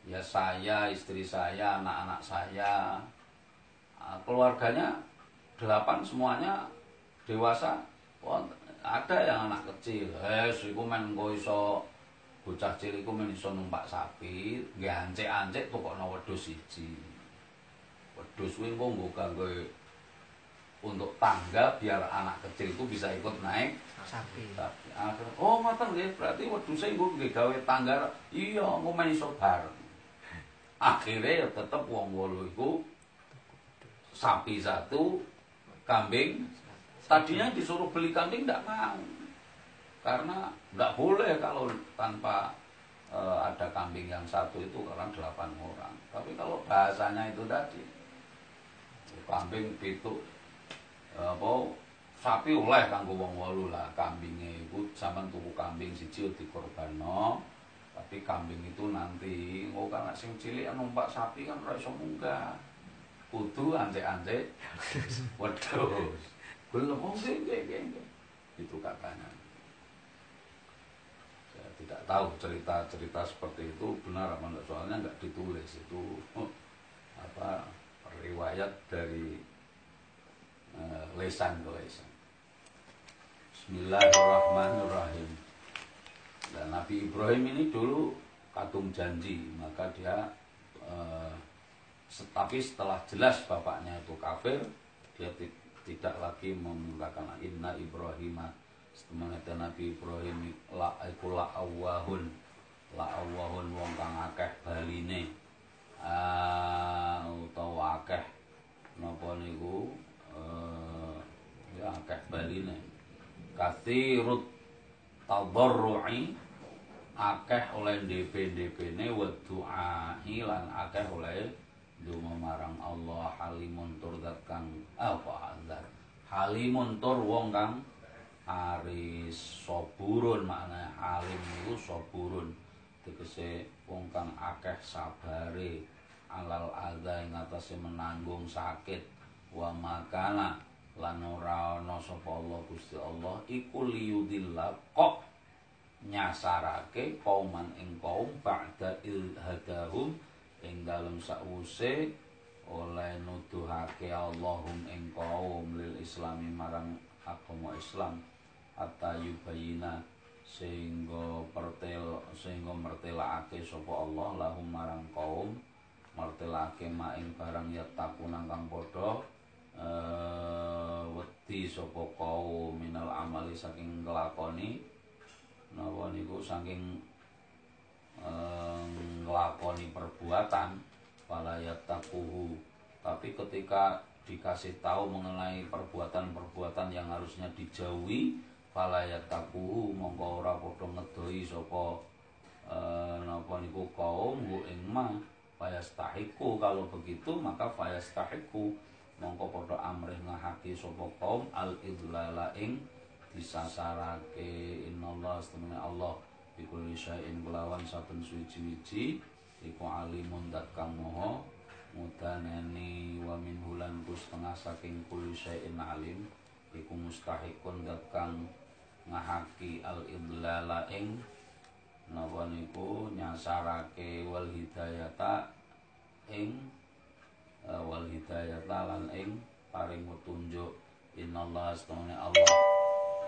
Ya saya, istri saya, anak-anak saya. Ah, keluarganya delapan semuanya dewasa. Wah, ada yang anak kecil. Eh, iku men engko iso bocah cilik iku men iso numpak sapi, nggih ancek-ancek tukokno wedhus siji. Wedhus kuwi engko nggo kanggo untuk tangga biar anak kecil itu bisa ikut naik sapi. tapi akhir oh ngoten nggih. Berarti wedhuse engko nggih gawe tangga. Iya engko men iso bareng. Akhirnya ya tetep wong wolu iku sapi satu kambing. Tadinya disuruh beli kambing tidak mau. Karena nggak boleh kalau tanpa eh, ada kambing yang satu itu karena delapan orang. Tapi kalau bahasanya itu tadi kambing pitu eh, apa sapi oleh kanggo wong wolu lah. Kambingnya iku sampean tuku kambing siji dikorbanno tapi kambing itu nanti oh karena sing cilik numpak sapi kan ora iso munggah. Kudu ante-ante <laughs> wedhus. Belum oh nggih, nggih. itu katanya saya tidak tahu cerita-cerita seperti itu benar apa enggak soalnya enggak ditulis itu. <laughs> Apa riwayat dari eh, lesan ke lesan. Bismillahirrahmanirrahim. Dan Nabi Ibrahim ini dulu katung janji maka dia se- tapi setelah jelas bapaknya itu kafir dia ti- tidak lagi menggunakan inna Ibrahim setemene Nabi Ibrahim la la awahun la awahun wong kang akeh baline utawa akeh. Napa niku? Eh ya akeh baline. Kathirut tadarru'i akeh oleh DP-DP-ne wa du'ai lan akeh oleh donga marang Allah. Halimun tur kang apa zat? Halimun tur wong kang aris saburun makna halim niku saburun. Tegese wong kang akeh sabare alal adza ing atase menanggung sakit. Wa makana lan ora ana sapa Allah Gusti Allah iku liyudillah kok nyasarake kauman ing kaum ba'da ilhadahum ing dalem sause oleh nuduhake Allahum ing kaum lil islami marang agama Islam. Hatta yubayina sehingga pertel sehingga mertelake sapa Allah lahum marang kaum mertelake maing barang ya takunang kang padha eh wedi sapa kaum minal amali saking nglakoni. Napa niku saking nglakoni perbuatan walayat takuhu. Tapi ketika dikasih tahu mengenai perbuatan-perbuatan yang harusnya dijauhi falayat takuhu mongko ora padha ngedoi sapa eh, napa niku kaum ing ma fayastahiku kalau begitu maka fayastahiku mongko padha amrih ngahaki sapa kaum al idlala ing disasarake. Innallaha setemene Allah bikulli syai'in kelawan saben suci-wiji iku alimun dat kang moho mudanani wa min hulan setengah saking kulli syai'in alim iku mustahikun dat kang ngahaki al idlala ing napa niku nyasarake. Wal hidayata ing uh, wal hidayata lan ing paring petunjuk innallaha setemene Allah.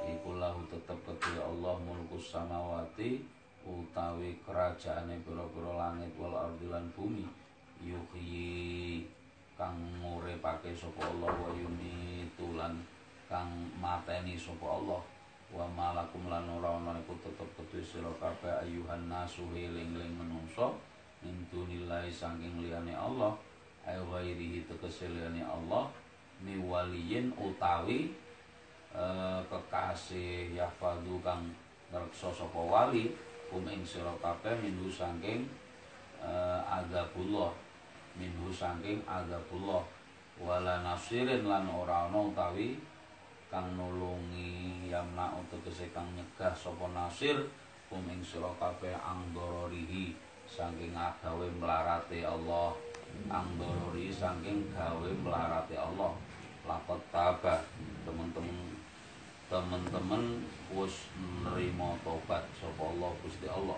Iku lahu tetep kedue Allah mulkus samawati utawi kerajaane pira-pira langit wal ardi lan bumi. Yuhyi kang nguripake sapa Allah wa yumitu lan kang mateni sapa Allah. Wa malakum lan ora ana iku tetep kedue sira kabeh ayuhan nasu eling-eling menungso min dunillahi saking liyane Allah ayo ghairihi tegese liyane Allah miwaliyin utawi Eh, kekasih yahfadhu kang ngreksa sapa wali kum ing minhu saking uh, azabullah minhu saking azabullah. Wala nasirin lan ora utawi kang nulungi yamna tegese kang nyegah sapa nasir kum ing sira angdororihi saking agawe melarate Allah angdorori saking gawe melarate Allah. Lakot tabah teman-teman teman-teman wis nerima tobat sapa Allah Gusti Allah.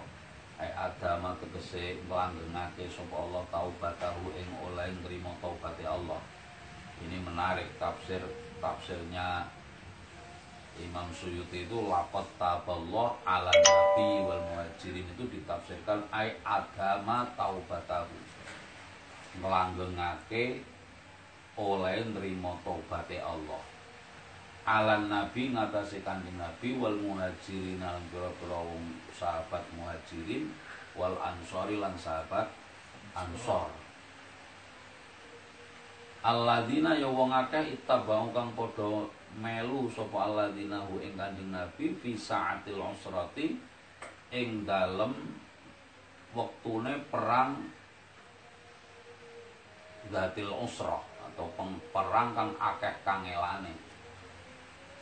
Ai adama tegese nglanggengake sapa Allah taubatahu ing oleh nrimo tobaté Allah. Ini menarik tafsir tafsirnya Imam Suyuti itu lapot taballah ala nabi wal muhajirin itu ditafsirkan ai agama taubatahu. Nglanggengake oleh nrimo tobaté Allah. Alan nabi ngatasi kanjeng nabi wal muhajirin lan pira-pira sahabat muhajirin wal ansori lan sahabat ansor. Alladzina ya wong akeh ittabau kang padha melu sapa alladzina hu ing kanjeng nabi fi saatil usrati ing dalem wektune perang Zatil Usrah atau perang kang akeh kangelane.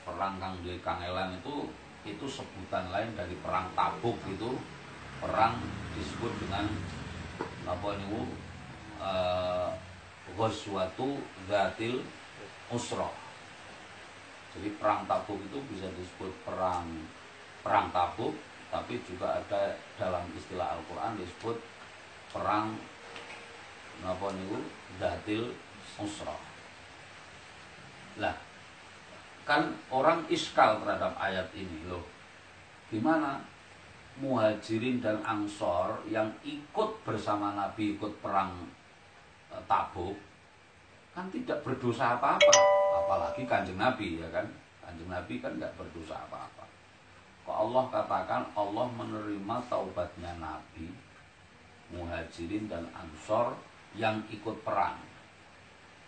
Perang kang duwe kangelan itu itu sebutan lain dari perang tabuk itu. Perang disebut dengan apa ini uh, ghazwatu zatil usra jadi perang tabuk itu bisa disebut perang perang tabuk tapi juga ada dalam istilah Al-Quran disebut perang apa niku? Zatil usra. Lah kan orang iskal terhadap ayat ini loh. Gimana muhajirin dan ansor yang ikut bersama nabi ikut perang e, tabuk kan tidak berdosa apa-apa. Apalagi kanjeng nabi ya kan? Kanjeng nabi kan nggak berdosa apa-apa. Kok Allah katakan Allah menerima taubatnya Nabi Muhajirin dan Ansor yang ikut perang.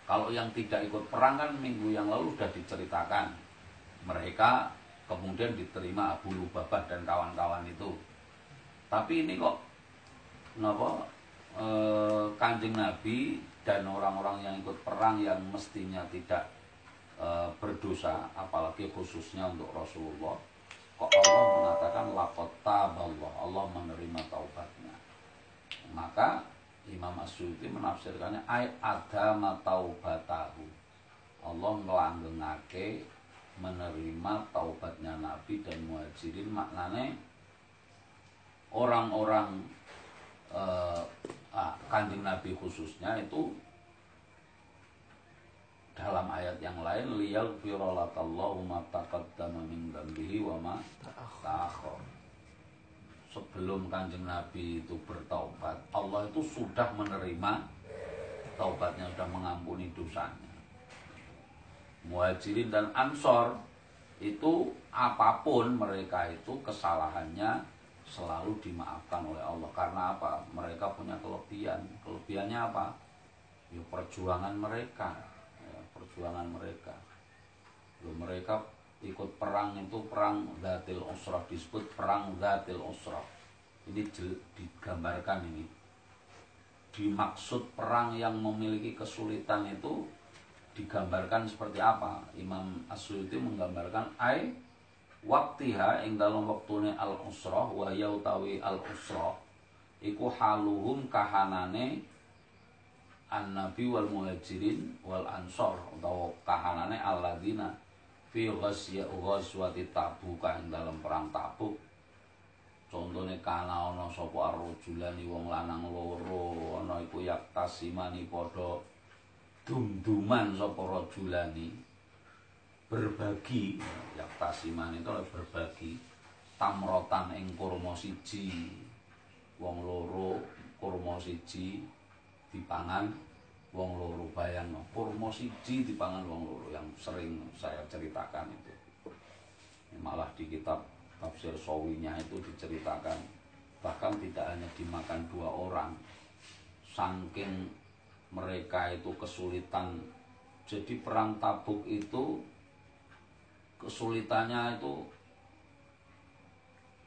Kalau yang tidak ikut perang kan minggu yang lalu sudah diceritakan. Mereka kemudian diterima Abu Lubabah dan kawan-kawan itu. Tapi ini kok kenapa e, kanjeng Nabi dan orang-orang yang ikut perang yang mestinya tidak e, berdosa apalagi khususnya untuk Rasulullah. Kok Allah mengatakan laqad taballah Allah menerima taubatnya. Maka Imam Asyuti menafsirkannya ayat adama taubatahu. Allah ngelanggengake menerima taubatnya Nabi dan muhajirin. Maknanya orang-orang eh, ah, kanjeng Nabi khususnya itu dalam ayat yang lain liyal firolatallahu ma taqaddama min dzambihi ma sebelum kanjeng Nabi itu bertaubat Allah itu sudah menerima taubatnya sudah mengampuni dosanya. Muhajirin dan ansor itu apa pun mereka itu kesalahannya selalu dimaafkan oleh Allah. Karena apa? Mereka punya kelebihan. Kelebihannya apa? Ya perjuangan mereka. Ya, perjuangan mereka. Ya, mereka ikut perang itu perang Zatil Usrah. Disebut perang Zatil Usrah. Ini digambarkan ini. Dimaksud perang yang memiliki kesulitan itu digambarkan seperti apa? Imam Asyuti menggambarkan ai waktiha ing dalam waktune al usrah wa yautawi al usrah iku haluhum kahanane an nabi wal muhajirin wal ansor atau kahanane alladzina fi ghasya ghaswati tabuk ing dalam perang tabuk. Contohnya kana ana sapa arjulani wong lanang loro ana iku yaktasimani padha dum-duman sapa rajulani berbagi. Yaktasiman itu berbagi. Tamrotan ing kurma siji wong loro kurma siji dipangan wong loro bayang. Kurma siji dipangan wong loro. Yang sering saya ceritakan itu. Malah di kitab tafsir sawinya itu diceritakan bahkan tidak hanya dimakan dua orang saking mereka itu kesulitan. Jadi perang tabuk itu kesulitannya itu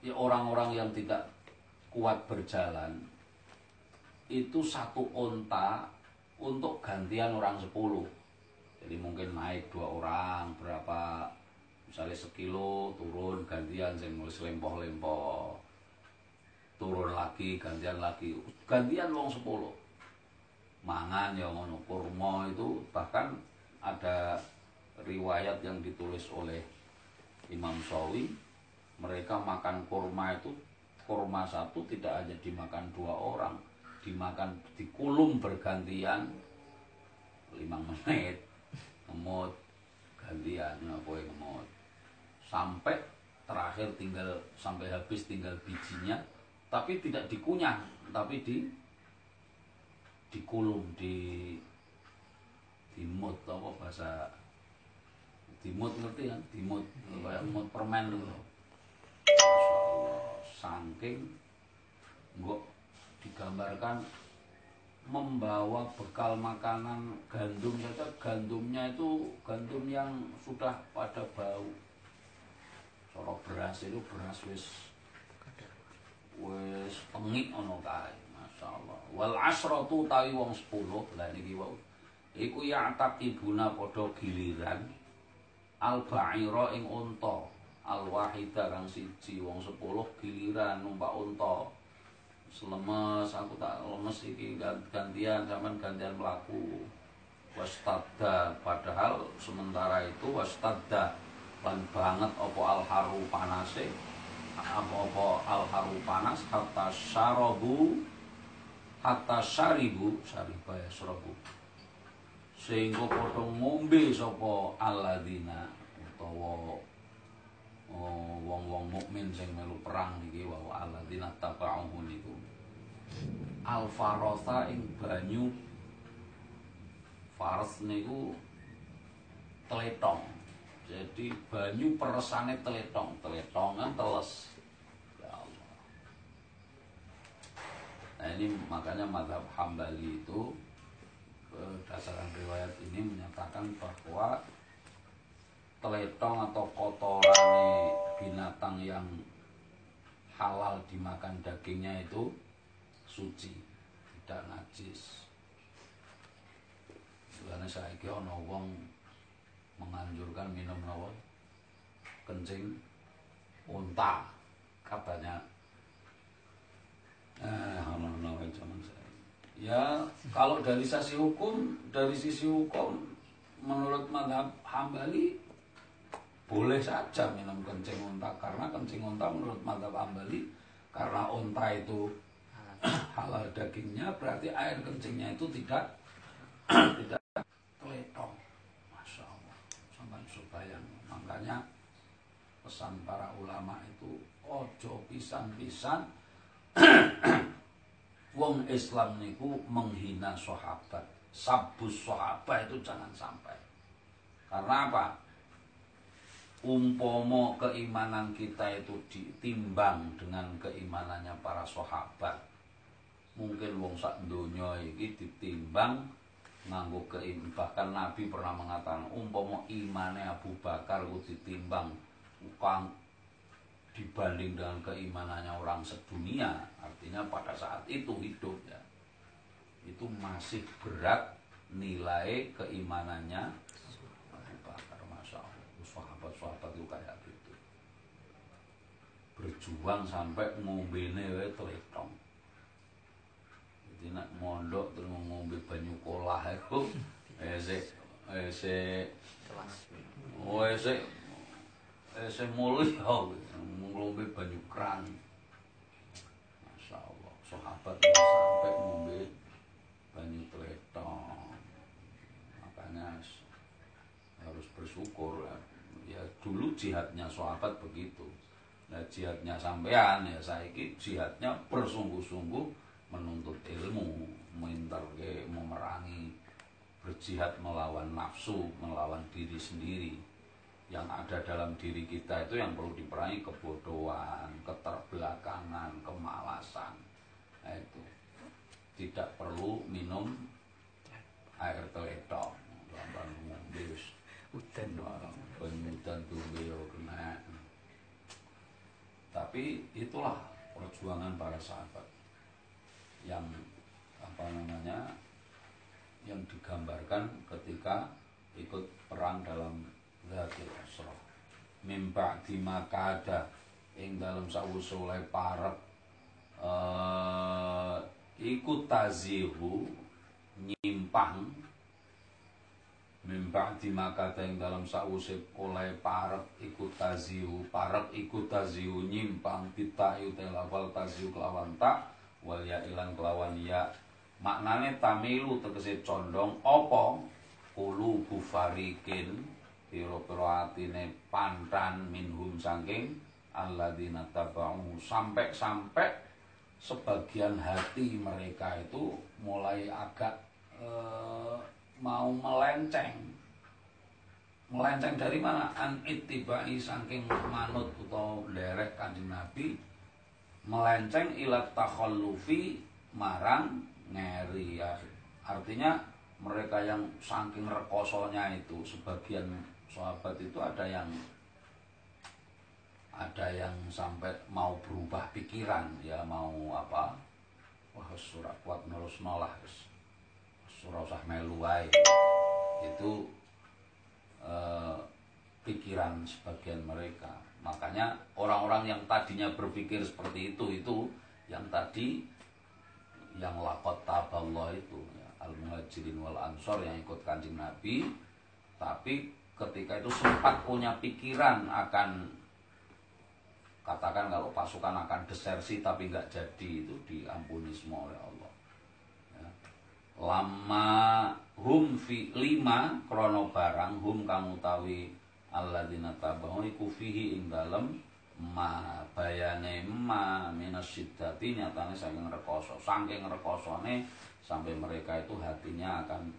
ya orang-orang yang tidak kuat berjalan itu satu onta untuk gantian orang sepuluh. Jadi mungkin naik dua orang berapa misalnya sekilo turun gantian saya nulis lempoh-lempoh. Turun lagi gantian lagi. Gantian wong sepuluh. Mangan ya ngono kurma itu bahkan ada riwayat yang ditulis oleh Imam Sawi mereka makan kurma itu kurma satu tidak hanya dimakan dua orang dimakan dikulum bergantian lima menit ngemut gantian ngapain ngemut sampai terakhir tinggal sampai habis tinggal bijinya tapi tidak dikunyah tapi di dikulum di dimut apa bahasa dimut ngerti kan? Dimut kayak mut permen gitu saking nggak digambarkan membawa bekal makanan gandum saja. Gandumnya itu gandum yang sudah pada bau. Sorok beras itu beras wis wis pengik ono kae Masya Allah wal asratu tawi wong 10 lah niki wau. Iku ya ibuna padha giliran al ba'ira ing unta. Al wahida kang siji wong 10 giliran numpak unta. Selemes aku tak lemes iki gantian zaman gantian melaku wastadda padahal sementara itu wastadda. Lan banget opo al haru panase apa apa al haru panas hatta syarabu hatta syaribu syariba ya sehingga padha ngombe sapa alladzina utawa oh, wong-wong mukmin sing melu perang niki wa alladzina tabauhu niku. Al farosa ing banyu faros niku tletong. Jadi banyu peresane teletong teletongan teles. Ya Allah. Nah ini makanya madhab hambali itu berdasarkan riwayat ini menyatakan bahwa teletong atau kotoran binatang yang halal dimakan dagingnya itu suci tidak najis. Karena saya kira wong menganjurkan minum nawa kencing unta katanya. Eh ono zaman saya ya kalau dari sisi hukum dari sisi hukum menurut madhab hambali boleh saja minum kencing unta karena kencing unta menurut madhab hambali karena unta itu <clears throat> halal dagingnya berarti air kencingnya itu tidak <clears throat> tidak teletong. Bayang makanya pesan para ulama itu ojo pisan-pisan <clears throat> wong Islam niku menghina sahabat. Sabus sahabat itu jangan sampai. Karena apa? Umpomo keimanan kita itu ditimbang dengan keimanannya para sahabat mungkin wong sak donya iki ditimbang nganggo keim bahkan Nabi pernah mengatakan umpama imane Abu Bakar ku ditimbang dibanding dengan keimanannya orang sedunia artinya pada saat itu hidup ya. Itu masih berat nilai keimanannya. Abu Bakar masya Allah. Sahabat-sahabat itu kayak gitu. Berjuang sampai ngombene teletong jadi nak mondok terus ngombe banyu kolah <laughs> itu ese ese oh ese ese mulia ngombe banyu keran. Masya Allah sahabat sampai ngombe banyu teletong makanya harus bersyukur ya dulu jihadnya sahabat begitu. Nah jihadnya sampean ya saya jihadnya bersungguh-sungguh menuntut ilmu, ke memerangi, berjihad melawan nafsu, melawan diri sendiri. Yang ada dalam diri kita itu yang perlu diperangi kebodohan, keterbelakangan, kemalasan. Nah, itu tidak perlu minum air teledok. Udan Udan Tapi itulah perjuangan para sahabat yang apa namanya yang digambarkan ketika ikut perang dalam Zatil Usrah mimba di makada ing dalam sawusu oleh parep. Uh, ikut tazihu nyimpang. Mimba di makada ing dalam sawusu oleh parep ikut tazihu. Parep ikut tazihu nyimpang. Kita lafal tazihu kelawan tak wal ya kelawan ya. Maknane tamilu tegese condong opo kulu bufarikin piro-piro atine pantan minhum saking alladzina taba'u sampai-sampai sebagian hati mereka itu mulai agak e, mau melenceng. Melenceng dari mana? An ittibai saking manut atau derek kanjeng Nabi melenceng ilat takhallufi marang ngeri. Ya. Artinya mereka yang saking rekosonya itu sebagian sahabat itu ada yang ada yang sampai mau berubah pikiran ya mau apa wah surat kuat nurus nolah surah usah melu itu eh, pikiran sebagian mereka. Makanya orang-orang yang tadinya berpikir seperti itu itu yang tadi yang lakot taballah itu ya, al muhajirin wal ansor yang ikut kanjeng Nabi tapi ketika itu sempat punya pikiran akan katakan kalau pasukan akan desersi tapi nggak jadi itu diampuni semua oleh Allah ya. lama hum fi lima krono barang hum kamu tawi alladzina tabahu iku fihi ing dalem ma bayane ma minas syiddati nyatane saking rekoso saking rekosone sampai mereka itu hatinya akan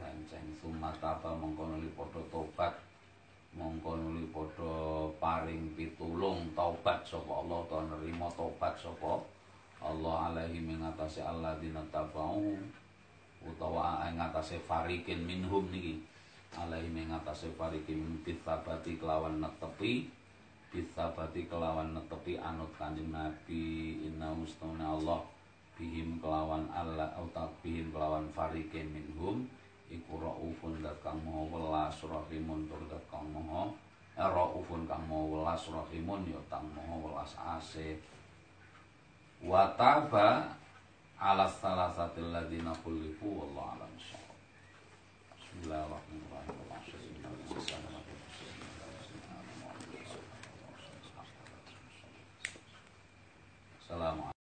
melenceng summa taba mengkono lipodo tobat mongko nuli padha paring pitulung taubat sapa Allah ta nerima taubat sapa Allah alaihi mengatasi alladzina tabau utawa ing atase farikin minhum niki. Alaihi mengatasi farikin min bisabati kelawan netepi bisabati kelawan netepi anut kanjeng Nabi inna mustuna Allah bihim kelawan Allah utak bihim kelawan farikin minhum iku raufun kang maha welas rahimun tur kang maha eh, raufun kang maha welas rahimun ya kang maha welas asih wa ala salasati alladziina khulifu wallahu alam Bismillahirrahmanirrahim. Assalamualaikum